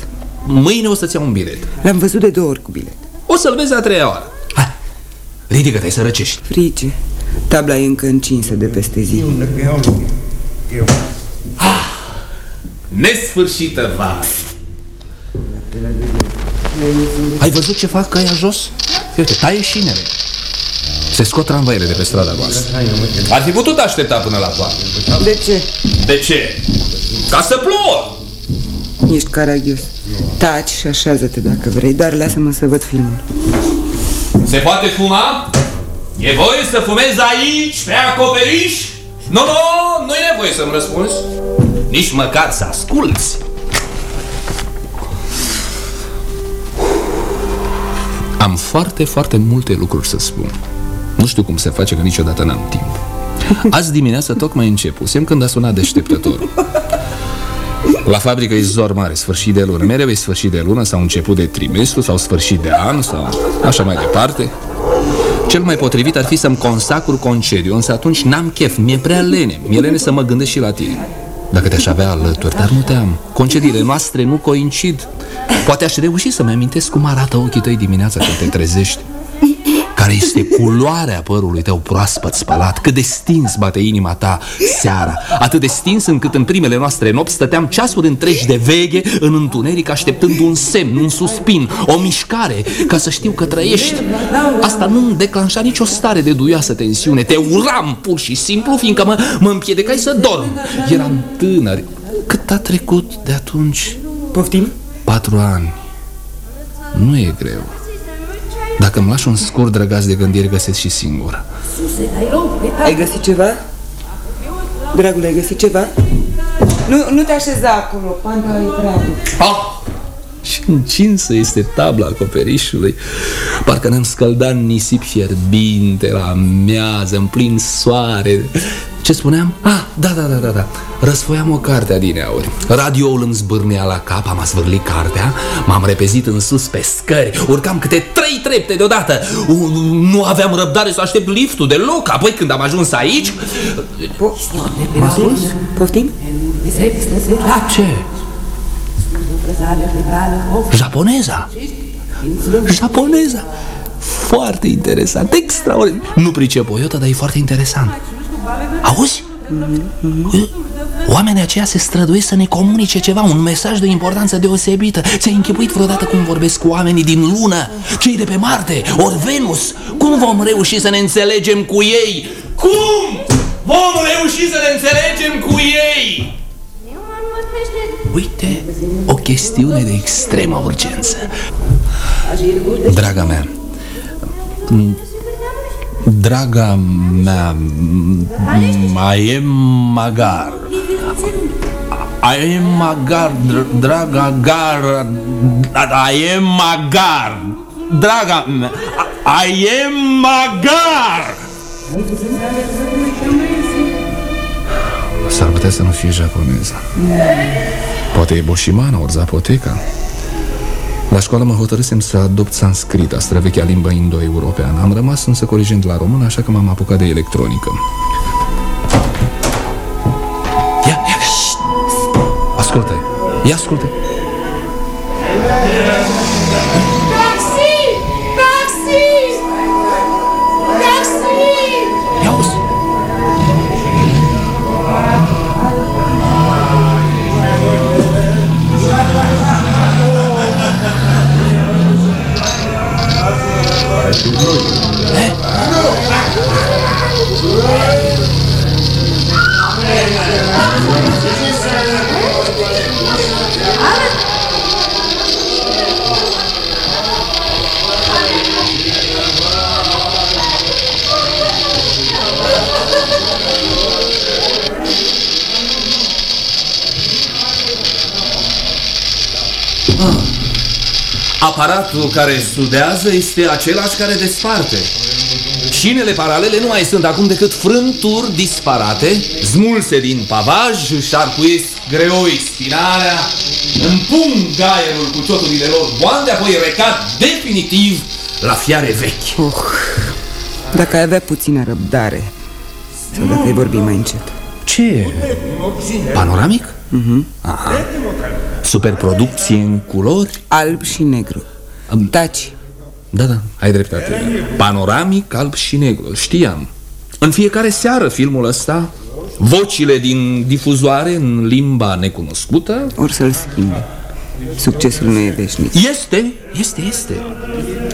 Mâine o să-ți iau un bilet. L-am văzut de două ori cu bilet O să-l vezi a treia oară. Hai, ridică-te să răcești. Frige Tabla e încă încinsă de peste zi Nesfârșită vară. Ai văzut ce fac căia jos? Uite, taie șinele. Se scot tramvaiele de pe strada voastră. Ar fi putut aștepta până la toamnă. De ce? De ce? Ca să plouă! Ești caragios Taci și așează-te dacă vrei Dar lasă-mă să văd filmul Se poate fuma? E voie să fumezi aici, pe acoperiș? Nu, nu, nu e nevoie să-mi răspunzi. Nici măcar să asculți. Am foarte, foarte multe lucruri să spun. Nu știu cum se face că niciodată n-am timp. Azi dimineață tocmai începusem când a sunat deșteptătorul. La fabrică e zor mare, sfârșit de lună. Mereu e sfârșit de lună sau început de trimestru sau sfârșit de an sau așa mai departe. Cel mai potrivit ar fi să-mi consacru concediu, însă atunci n-am chef, mi-e prea lene. Mi-e lene să mă gândesc și la tine. Dacă te-aș avea alături, dar nu te am. Concediile noastre nu coincid. Poate aș reuși să-mi amintesc cum arată ochii tăi dimineața când te trezești. Care este culoarea părului tău proaspăt spălat. Cât de stins bate inima ta seara. Atât de stins încât în primele noastre nopți Stăteam ceasuri întregi de veghe În întuneric așteptând un semn, un suspin O mișcare, ca să știu că trăiești. Asta nu îmi declanșa nicio stare de duioasă tensiune. Te uram pur și simplu Fiindcă mă, mă împiedecai să dorm. Eram tânăr. Cât a trecut de atunci? Poftim? Patru ani. Nu e greu dacă îmi lași un scurt drăgaț de gândiri, găsesc și singur. Ai găsit ceva? Dragule, ai găsit ceva? Nu, nu te așeza acolo, panta e prea Ah! Și încinsă este tabla acoperișului Parcă ne-am scăldat în nisip fierbinte La amiază, în plin soare Ce spuneam? Ah, da, da, da, da, da Răsfoiam o carte adineauri Radioul îmi zbârnea la cap, am asvârlit cartea M-am repezit în sus pe scări Urcam câte trei trepte deodată Nu aveam răbdare să aștept liftul deloc Apoi când am ajuns aici Poftim? Poftim? La ce? Japoneza Japoneza Foarte interesant, extraordinar Nu pricep o iotă, dar e foarte interesant Auzi? Oamenii aceia se străduiesc să ne comunice ceva, un mesaj de importanță deosebită. Ți-ai închipuit vreodată cum vorbesc cu oamenii din lună, cei de pe Marte, ori Venus? Cum vom reuși să ne înțelegem cu ei? Cum vom reuși să ne înțelegem cu ei? Uite, o chestiune de extremă urgență. Draga mea, Draga mea, mai e magar. Ai magar, dr- draga gar, ai e magar. Draga mea, ai e magar. S-ar putea să nu fie japoneză. Poate e Boshimana ori Zapoteca. La școală mă hotărâsem să adopt sanscrita, străvechea limba indo-europeană. Am rămas însă colegent la română, așa că m-am apucat de electronică. Ia, ia, șt! Ascultă, ia ascultă. Thank you. Aparatul care studiază este același care desparte. Șinele paralele nu mai sunt acum decât frânturi disparate, smulse din pavaj, șarpuiesc greoi spinarea, împung gaierul cu cioturile lor boande, apoi recat definitiv la fiare vechi. Oh, dacă ai avea puțină răbdare, sau dacă ai vorbi mai încet. Ce? Panoramic? Mhm. Uh -huh. Aha. Superproducție în culori? Alb și negru. Taci Da, da, ai dreptate. Panoramic, alb și negru, știam. În fiecare seară filmul ăsta Vocile din difuzoare în limba necunoscută Or să-l schimbe. Succesul nu e veșnic. Este, este, este.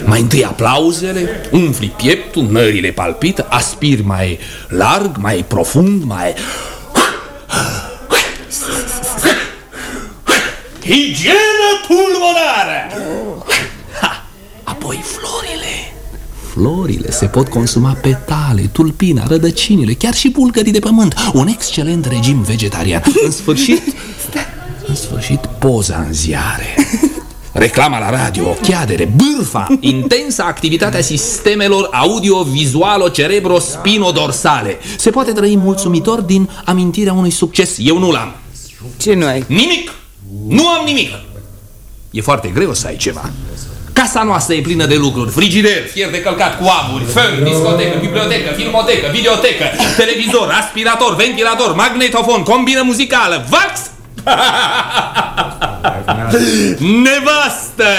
Mai întâi aplauzele, umfli pieptul, nările palpită Aspiri mai larg, mai profund, mai... Higienă pulmonară! Ha, apoi florile. Florile se pot consuma petale, tulpina, rădăcinile, chiar și bulgării de pământ. Un excelent regim vegetarian. În sfârșit, în sfârșit poza în ziare. Reclama la radio, chiadere, bârfa Intensa activitatea sistemelor audio-vizualo-cerebro-spino-dorsale Se poate trăi mulțumitor din amintirea unui succes. Eu nu l-am. Ce nu ai? Nimic! Nu am nimic! E foarte greu să ai ceva. Casa noastră e plină de lucruri. Frigider, fier de călcat cu aburi Fel, discotecă, bibliotecă, filmotecă, videotecă Televizor, aspirator, ventilator Magnetofon, combină muzicală Vax! Nevastă!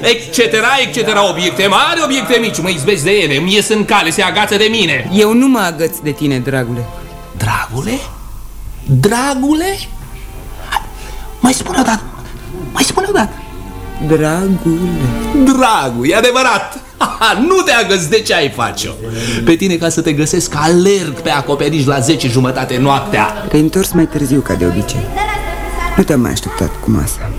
Etc, etc Obiecte mari, obiecte mici. Mă izbesc de ele, îmi ies în cale, se agață de mine. Eu nu mă agăț de tine, dragule. Dragule? Dragule? Mai spune odată. Mai spune odată. Dragule. Dragul, e adevărat. Nu te agăți, de ce ai face-o? Pe tine ca să te găsesc alerg pe acoperiș la 10 jumătate noaptea. Te-ai întors mai târziu ca de obicei. Nu te-am mai așteptat cu masa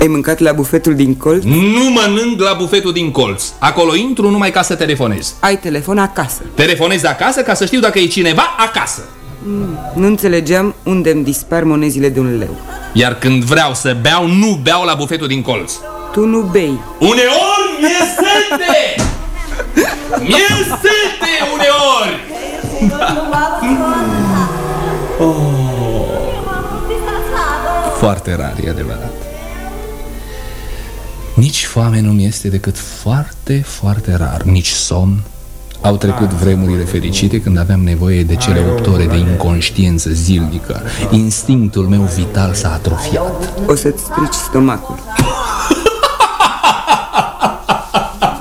Ai mâncat la bufetul din colț? Nu mănânc la bufetul din colț. Acolo intru numai ca să telefonez. Ai telefon acasă. Telefonez acasă ca să știu dacă e cineva acasă. mm, Nu înțelegeam unde îmi dispar monezile de un leu Iar când vreau să beau, nu beau la bufetul din colț Tu nu bei Uneori mi-e sete! Mi-e sete uneori! Oh. Foarte rar, e adevărat Nici foame nu mi este decât foarte, foarte rar Nici somn Au trecut vremurile fericite când aveam nevoie de cele 8 ore de inconștiență zilnică Instinctul meu vital s-a atrofiat O să-ți strici stomacul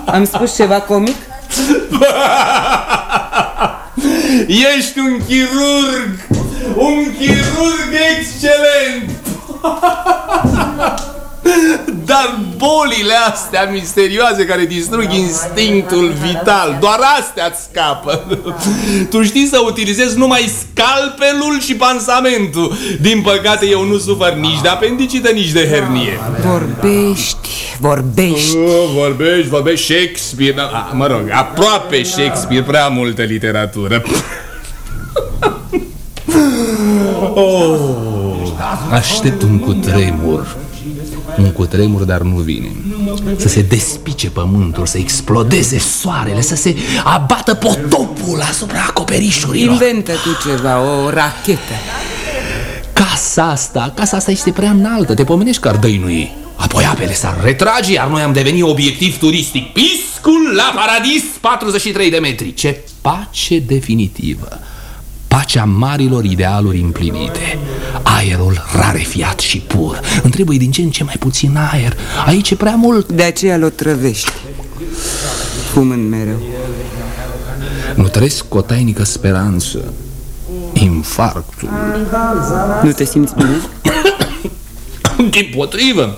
Am spus ceva comic? Ești un chirurg! Un chirurg excelent! Dar bolile astea misterioase care distrug instinctul vital, doar astea îți scapă. Tu știi să utilizezi numai scalpelul și pansamentul. Din păcate eu nu sufăr nici de apendicită, nici de hernie. Vorbești, vorbești. Oh, vorbești, vorbești Shakespeare. Da, mă rog, aproape Shakespeare, prea multă literatură. oh, aștept un cutremur un cutremur, dar nu vine. Să se despice pământul, să explodeze soarele Să se abată potopul asupra acoperișurilor. Inventă tu ceva, o rachetă. Casa asta, casa asta este prea înaltă Te pomenești că ar dăinui. Apoi apele s-ar retrage, iar noi am devenit obiectiv turistic. Piscul la paradis, 43 de metri. Ce pace definitivă Pacea marilor idealuri împlinite. Aerul rarefiat și pur. Îmi trebuie din ce în ce mai puțin aer. Aici e prea mult. De aceea l-o trăvești Fumând mereu. Nu trăiesc cu o tainică speranță. Infarctul. Nu te simți bine? Din potrivă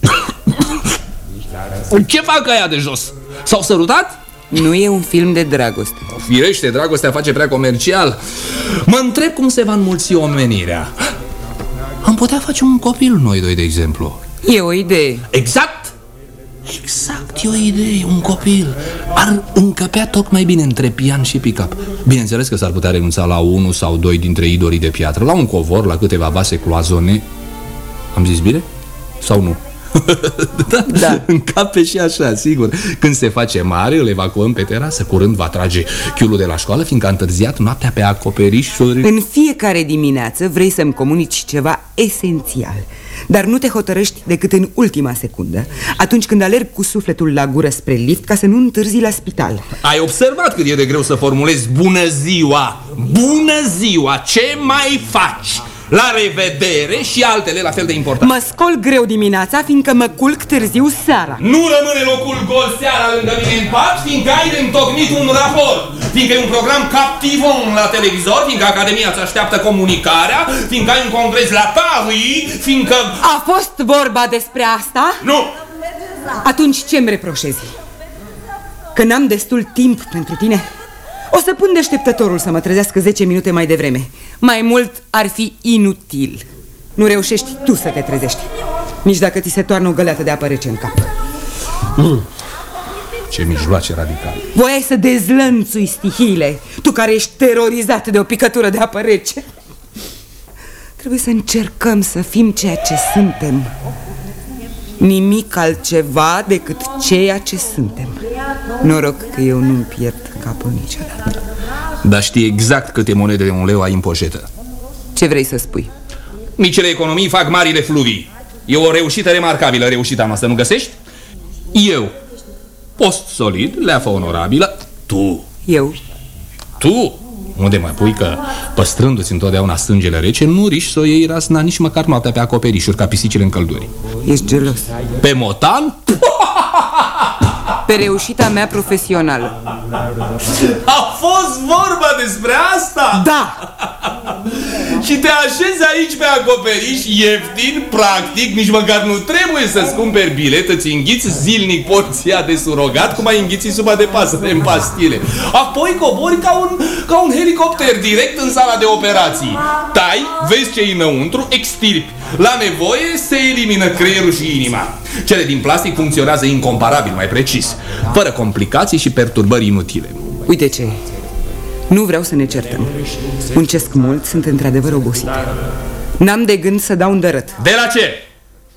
Ce fac aia de jos? S-au sărutat? Nu e un film de dragoste. Firește, dragostea face prea comercial. Mă întreb cum se va înmulți omenirea. Am putea face un copil noi doi, de exemplu. E o idee. Exact! Exact, e o idee, un copil. Ar încăpea tocmai bine între pian și pick-up Bineînțeles că s-ar putea renunța la unul sau doi dintre idorii de piatră La un covor, la câteva vase cloazone. Am zis bine? Sau nu? Da, da. Încape și așa, sigur. Când se face mare, îl evacuăm pe terasă Curând va trage chiulul de la școală Fiindcă a întârziat noaptea pe acoperișuri. În fiecare dimineață vrei să-mi comunici ceva esențial dar nu te hotărăști decât în ultima secundă Atunci când alerg cu sufletul la gură spre lift Ca să nu întârzi la spital. Ai observat cât e de greu să formulezi bună ziua? Bună ziua, ce mai faci? La revedere și altele la fel de importante Mă scol greu dimineața, fiindcă mă culc târziu seara Nu rămâne locul gol seara lângă mine în pat, fiindcă ai de întocmit un raport Fiindcă e un program captivon la televizor, fiindcă Academia îți așteaptă comunicarea Fiindcă ai un congres la Paris, fiindcă... A fost vorba despre asta? Nu! Atunci ce-mi reproșezi? Că n-am destul timp pentru tine? O să pun deșteptătorul să mă trezească 10 minute mai devreme. Mai mult ar fi inutil. Nu reușești tu să te trezești. Nici dacă ți se toarnă o găleată de apă rece în cap. Mm. Ce mijloace radicale. Voiai să dezlănțui stihiile. Tu care ești terorizat de o picătură de apă rece. Trebuie să încercăm să fim ceea ce suntem Nimic altceva decât ceea ce suntem. Noroc că eu nu-mi pierd capul niciodată. Dar știi exact câte monede de un leu ai în poșetă. Ce vrei să spui? Micile economii fac marile fluvii. E o reușită remarcabilă reușita noastră, nu găsești? Eu Post solid, leafă onorabilă. Tu. Eu. Tu unde mai pui că, păstrându-ți întotdeauna sângele rece, nu riși să o iei rasna nici măcar noaptea pe acoperișuri, ca pisicile în călduri. Ești gelos. Pe motan? Pe reușita mea profesională. A fost vorba despre asta? Da! Și te așezi aici pe acoperiș, ieftin, practic, nici măcar nu trebuie să-ți cumperi bilet, îți înghiți zilnic porția de surogat, cum ai înghiți suba de pasăre în pastile. Apoi cobori ca un, ca un helicopter direct în sala de operații. Tai, vezi ce înăuntru, extirpi. La nevoie se elimină creierul și inima. Cele din plastic funcționează incomparabil mai precis, fără complicații și perturbări inutile. Uite ce nu vreau să ne certăm. Muncesc mult, sunt într-adevăr obosit. N-am de gând să dau un dărât. De la ce?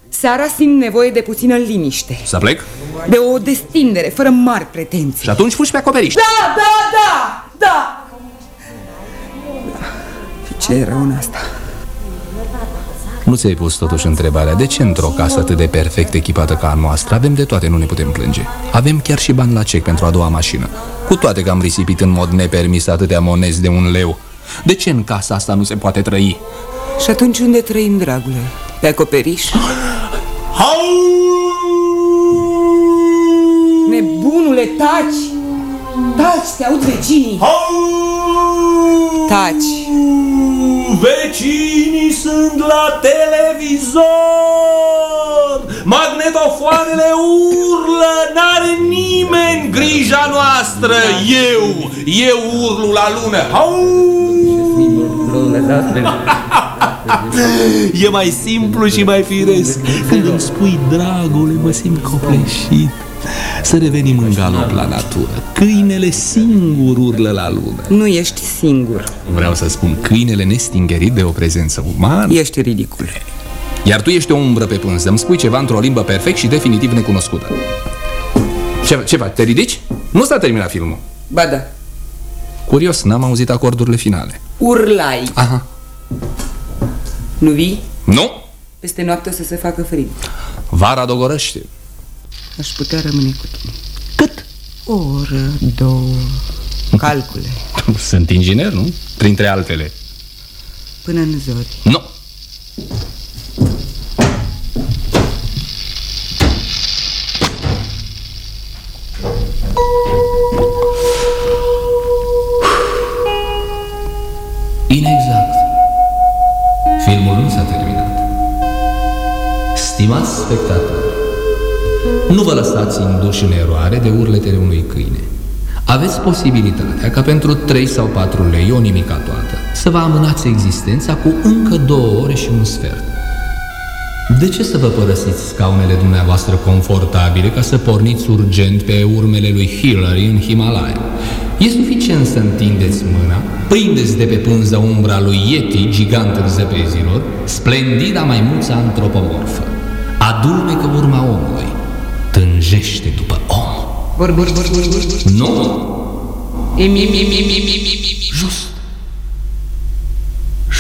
Seara simt nevoie de puțină liniște. Să plec? De o destindere, fără mari pretenții. Și atunci fugi pe acoperiș. Da, da, da, da! Și ce era una asta? Nu ți-ai pus totuși întrebarea de ce într-o casă atât de perfect echipată ca a noastră avem de toate, nu ne putem plânge. Avem chiar și bani la cec pentru a doua mașină. Cu toate că am risipit în mod nepermis atâtea monezi de un leu. De ce în casa asta nu se poate trăi? Și atunci unde trăim, dragule? Pe acoperiș? Nebunule, taci! Taci, te aud vecinii! Taci! Vecinii sunt la televizor! Magnetofoanele urlă! N-are nimeni grija noastră! Eu! Eu urlu la lună! E mai simplu și mai firesc Când îmi spui, dragule, mă simt copleșit să revenim în galop la natură. Câinele singur urlă la lună. Nu ești singur. Vreau să spun, câinele nestingerit de o prezență umană. Ești ridicul. Iar tu ești o umbră pe pânză. Îmi spui ceva într-o limbă perfect și definitiv necunoscută. Ce, ce faci? Te ridici? Nu s-a terminat filmul. Ba da. Curios, n-am auzit acordurile finale. Urlai. Aha. Nu vii? Nu. Peste noapte o să se facă frig. Vara dogorăște. Aș putea rămâne cu tine. Cât? O oră, două, calcule. Sunt inginer, nu? Printre altele. Până în zori. Nu. Inexact. Filmul nu s-a terminat. Stimați spectatori, nu vă lăsați induși în eroare de urletele unui câine. Aveți posibilitatea ca pentru 3 sau 4 lei, o nimica toată, să vă amânați existența cu încă două ore și un sfert. De ce să vă părăsiți scaunele dumneavoastră confortabile ca să porniți urgent pe urmele lui Hillary în Himalaya? E suficient să întindeți mâna, prindeți de pe pânză umbra lui Yeti, gigant în zăpezilor, splendida maimuță antropomorfă. Adulmecă urma omului, tânjește după om. Vorbești, vorbești, vorbești. Nu! Emi, emi, emi, emi, emi. Just.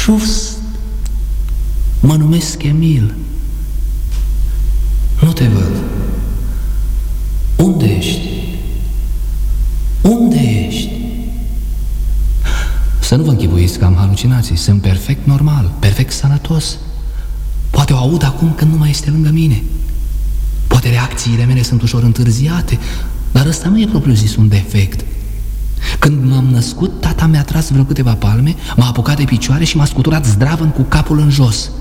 Just. Mă numesc Emil. Nu te văd. Unde ești? Unde ești? Să nu vă închipuiți că am halucinații. Sunt perfect normal, perfect sănătos. Poate o aud acum când nu mai este lângă mine. Poate reacțiile mele sunt ușor întârziate, dar ăsta nu e propriu zis un defect. Când m-am născut, tata mi-a tras vreo câteva palme, m-a apucat de picioare și m-a scuturat zdravăn cu capul în jos.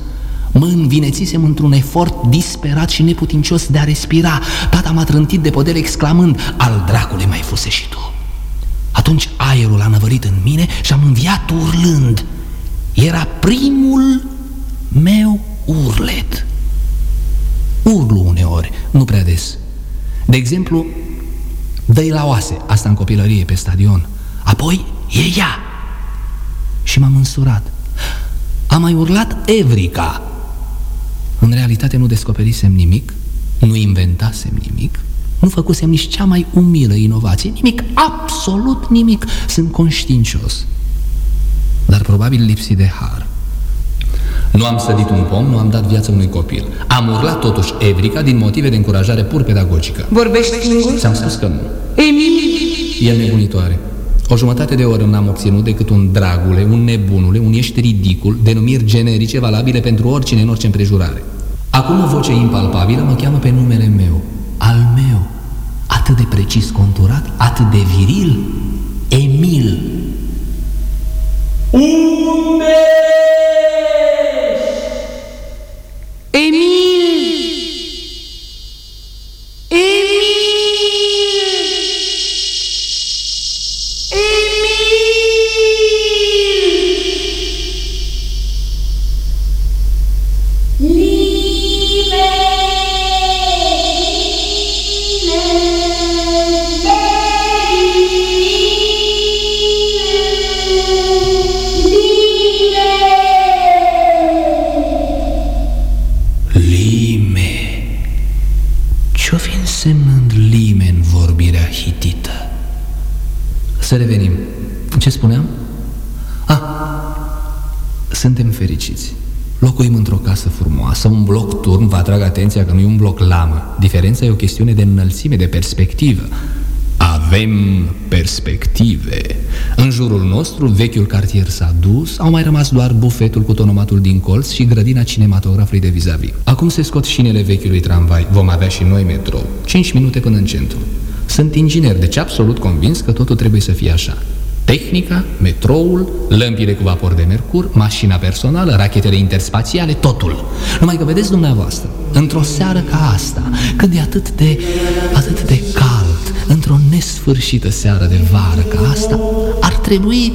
Mă învinețisem într-un efort disperat și neputincios de a respira. Tata m-a trântit de podele exclamând, al dracului mai fuse și tu. Atunci aerul a năvărit în mine și am înviat urlând. Era primul meu urlet. Urlu uneori, nu prea des. De exemplu, dă la oase, asta în copilărie pe stadion. Apoi e ea. Și m-am însurat. Am mai urlat Evrica. În realitate nu descoperisem nimic, nu inventasem nimic, nu făcusem nici cea mai umilă inovație, nimic, absolut nimic. Sunt conștiincios, dar probabil lipsit de har. Nu am sădit un pom, nu am dat viață unui copil. Am urlat totuși Evrica din motive de încurajare pur pedagogică. Vorbești singur? Ți-am spus că nu. Emil! E nebunitoare. O jumătate de oră n-am obținut decât un dragule, un nebunule, un ești ridicul, denumiri generice valabile pentru oricine în orice împrejurare. Acum o voce impalpabilă mă cheamă pe numele meu, al meu, atât de precis conturat, atât de viril, Emil. Unde lamă. Diferența e o chestiune de înălțime, de perspectivă. Avem perspective. În jurul nostru, vechiul cartier s-a dus, au mai rămas doar bufetul cu tonomatul din colț și grădina cinematografului de vis-a-vis. Acum se scot șinele vechiului tramvai. Vom avea și noi metrou. 5 minute până în centru. Sunt inginer, deci absolut convins că totul trebuie să fie așa. Tehnica, metroul, lămpile cu vapor de mercur, mașina personală, rachetele interspațiale, totul. Numai că vedeți dumneavoastră, într-o seară ca asta, când e atât de, atât de cald, într-o nesfârșită seară de vară ca asta, ar trebui,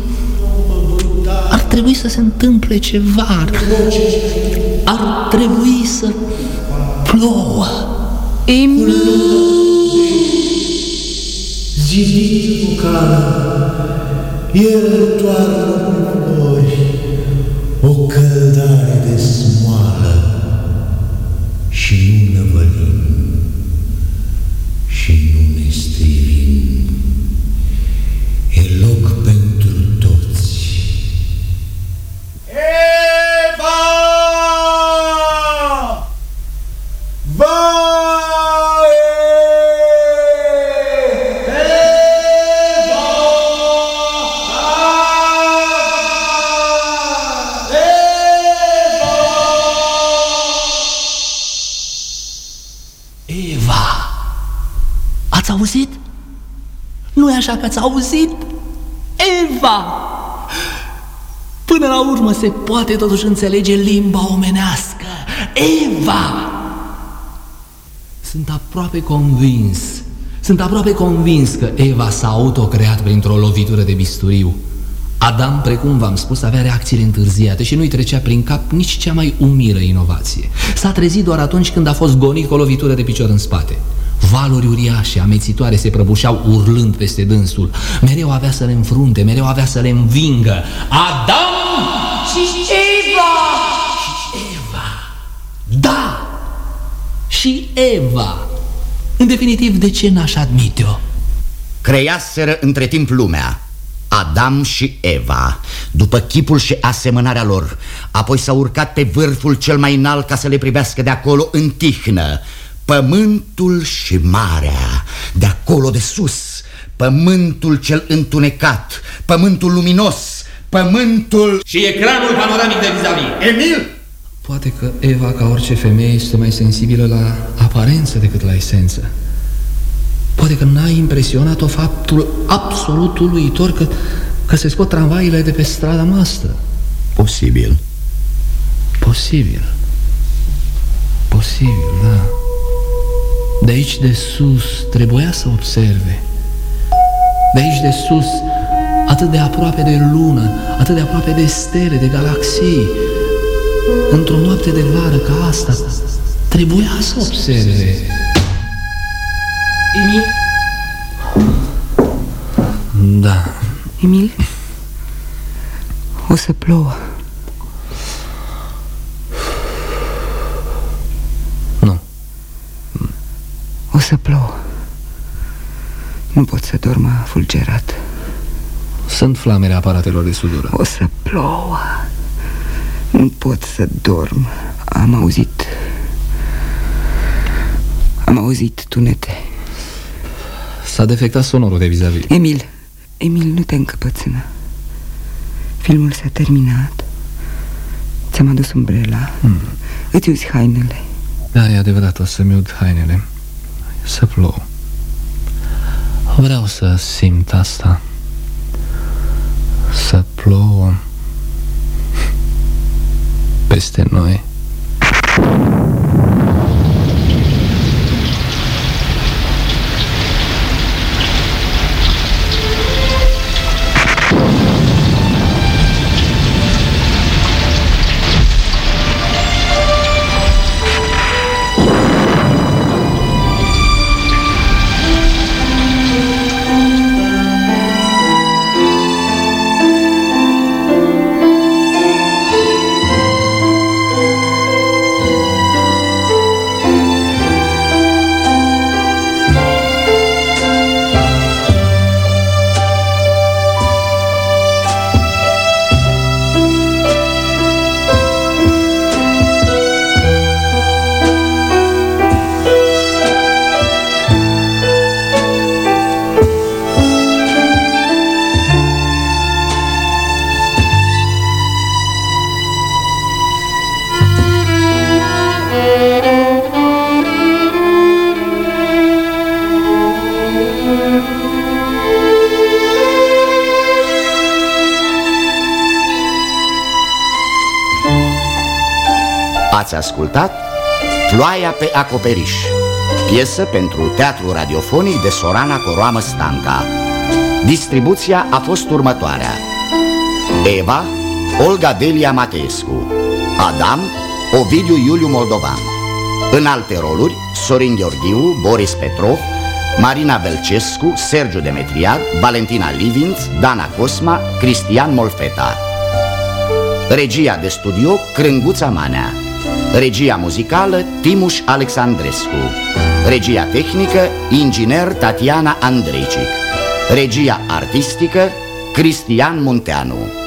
ar trebui să se întâmple ceva, ar, ar trebui să plouă. Emil! Zidiți cu el toarnă așa că ați auzit? Eva! Până la urmă se poate totuși înțelege limba omenească. Eva! Sunt aproape convins, sunt aproape convins că Eva s-a autocreat printr-o lovitură de bisturiu. Adam, precum v-am spus, avea reacțiile întârziate și nu-i trecea prin cap nici cea mai umilă inovație. S-a trezit doar atunci când a fost gonit cu o lovitură de picior în spate. Valuri uriașe, amețitoare, se prăbușeau urlând peste dânsul. Mereu avea să le înfrunte, mereu avea să le învingă. Adam! Și Eva! Eva! Da! și Eva. În definitiv, de ce n-aș admite-o? Creiaseră între timp lumea Adam și Eva După chipul și asemănarea lor Apoi s-au urcat pe vârful cel mai înalt Ca să le privească de acolo în tihnă Pământul și marea De acolo de sus Pământul cel întunecat Pământul luminos Pământul... Și ecranul panoramic de vis-a-vis Emil! Poate că Eva, ca orice femeie, este mai sensibilă la aparență decât la esență Poate că n-a impresionat-o faptul absolut uluitor că, că se scot tramvaile de pe strada noastră. Posibil. Posibil. Posibil, da. De aici de sus trebuia să observe. De aici de sus, atât de aproape de lună, atât de aproape de stele, de galaxii, într-o noapte de vară ca asta, trebuia să observe. Emil? Da. Emil? O să plouă. Nu pot să dorm fulgerat. Sunt flamele aparatelor de sudură. O să plouă. Nu pot să dorm. Am auzit... Am auzit tunete. S-a defectat sonorul de vis-a-vis -vis. Emil, Emil, nu te încăpățână Filmul s-a terminat Ți-am adus umbrela hmm. Îți uzi hainele Da, e adevărat, o să-mi ud hainele Să plouă Vreau să simt asta. Să plouă Peste noi ascultat Ploaia pe acoperiș Piesă pentru teatru radiofonic de Sorana Coroamă Stanca. Distribuția a fost următoarea. Eva, Olga Delia Mateescu Adam, Ovidiu Iuliu Moldovan. În alte roluri, Sorin Gheorghiu, Boris Petrov Marina Belcescu, Sergiu Demetriad, Valentina Livinț, Dana Cosma, Cristian Molfeta. Regia de studio Crânguța Manea Regia muzicală Timuș Alexandrescu. Regia tehnică Inginer Tatiana Andrejcic. Regia artistică Cristian Munteanu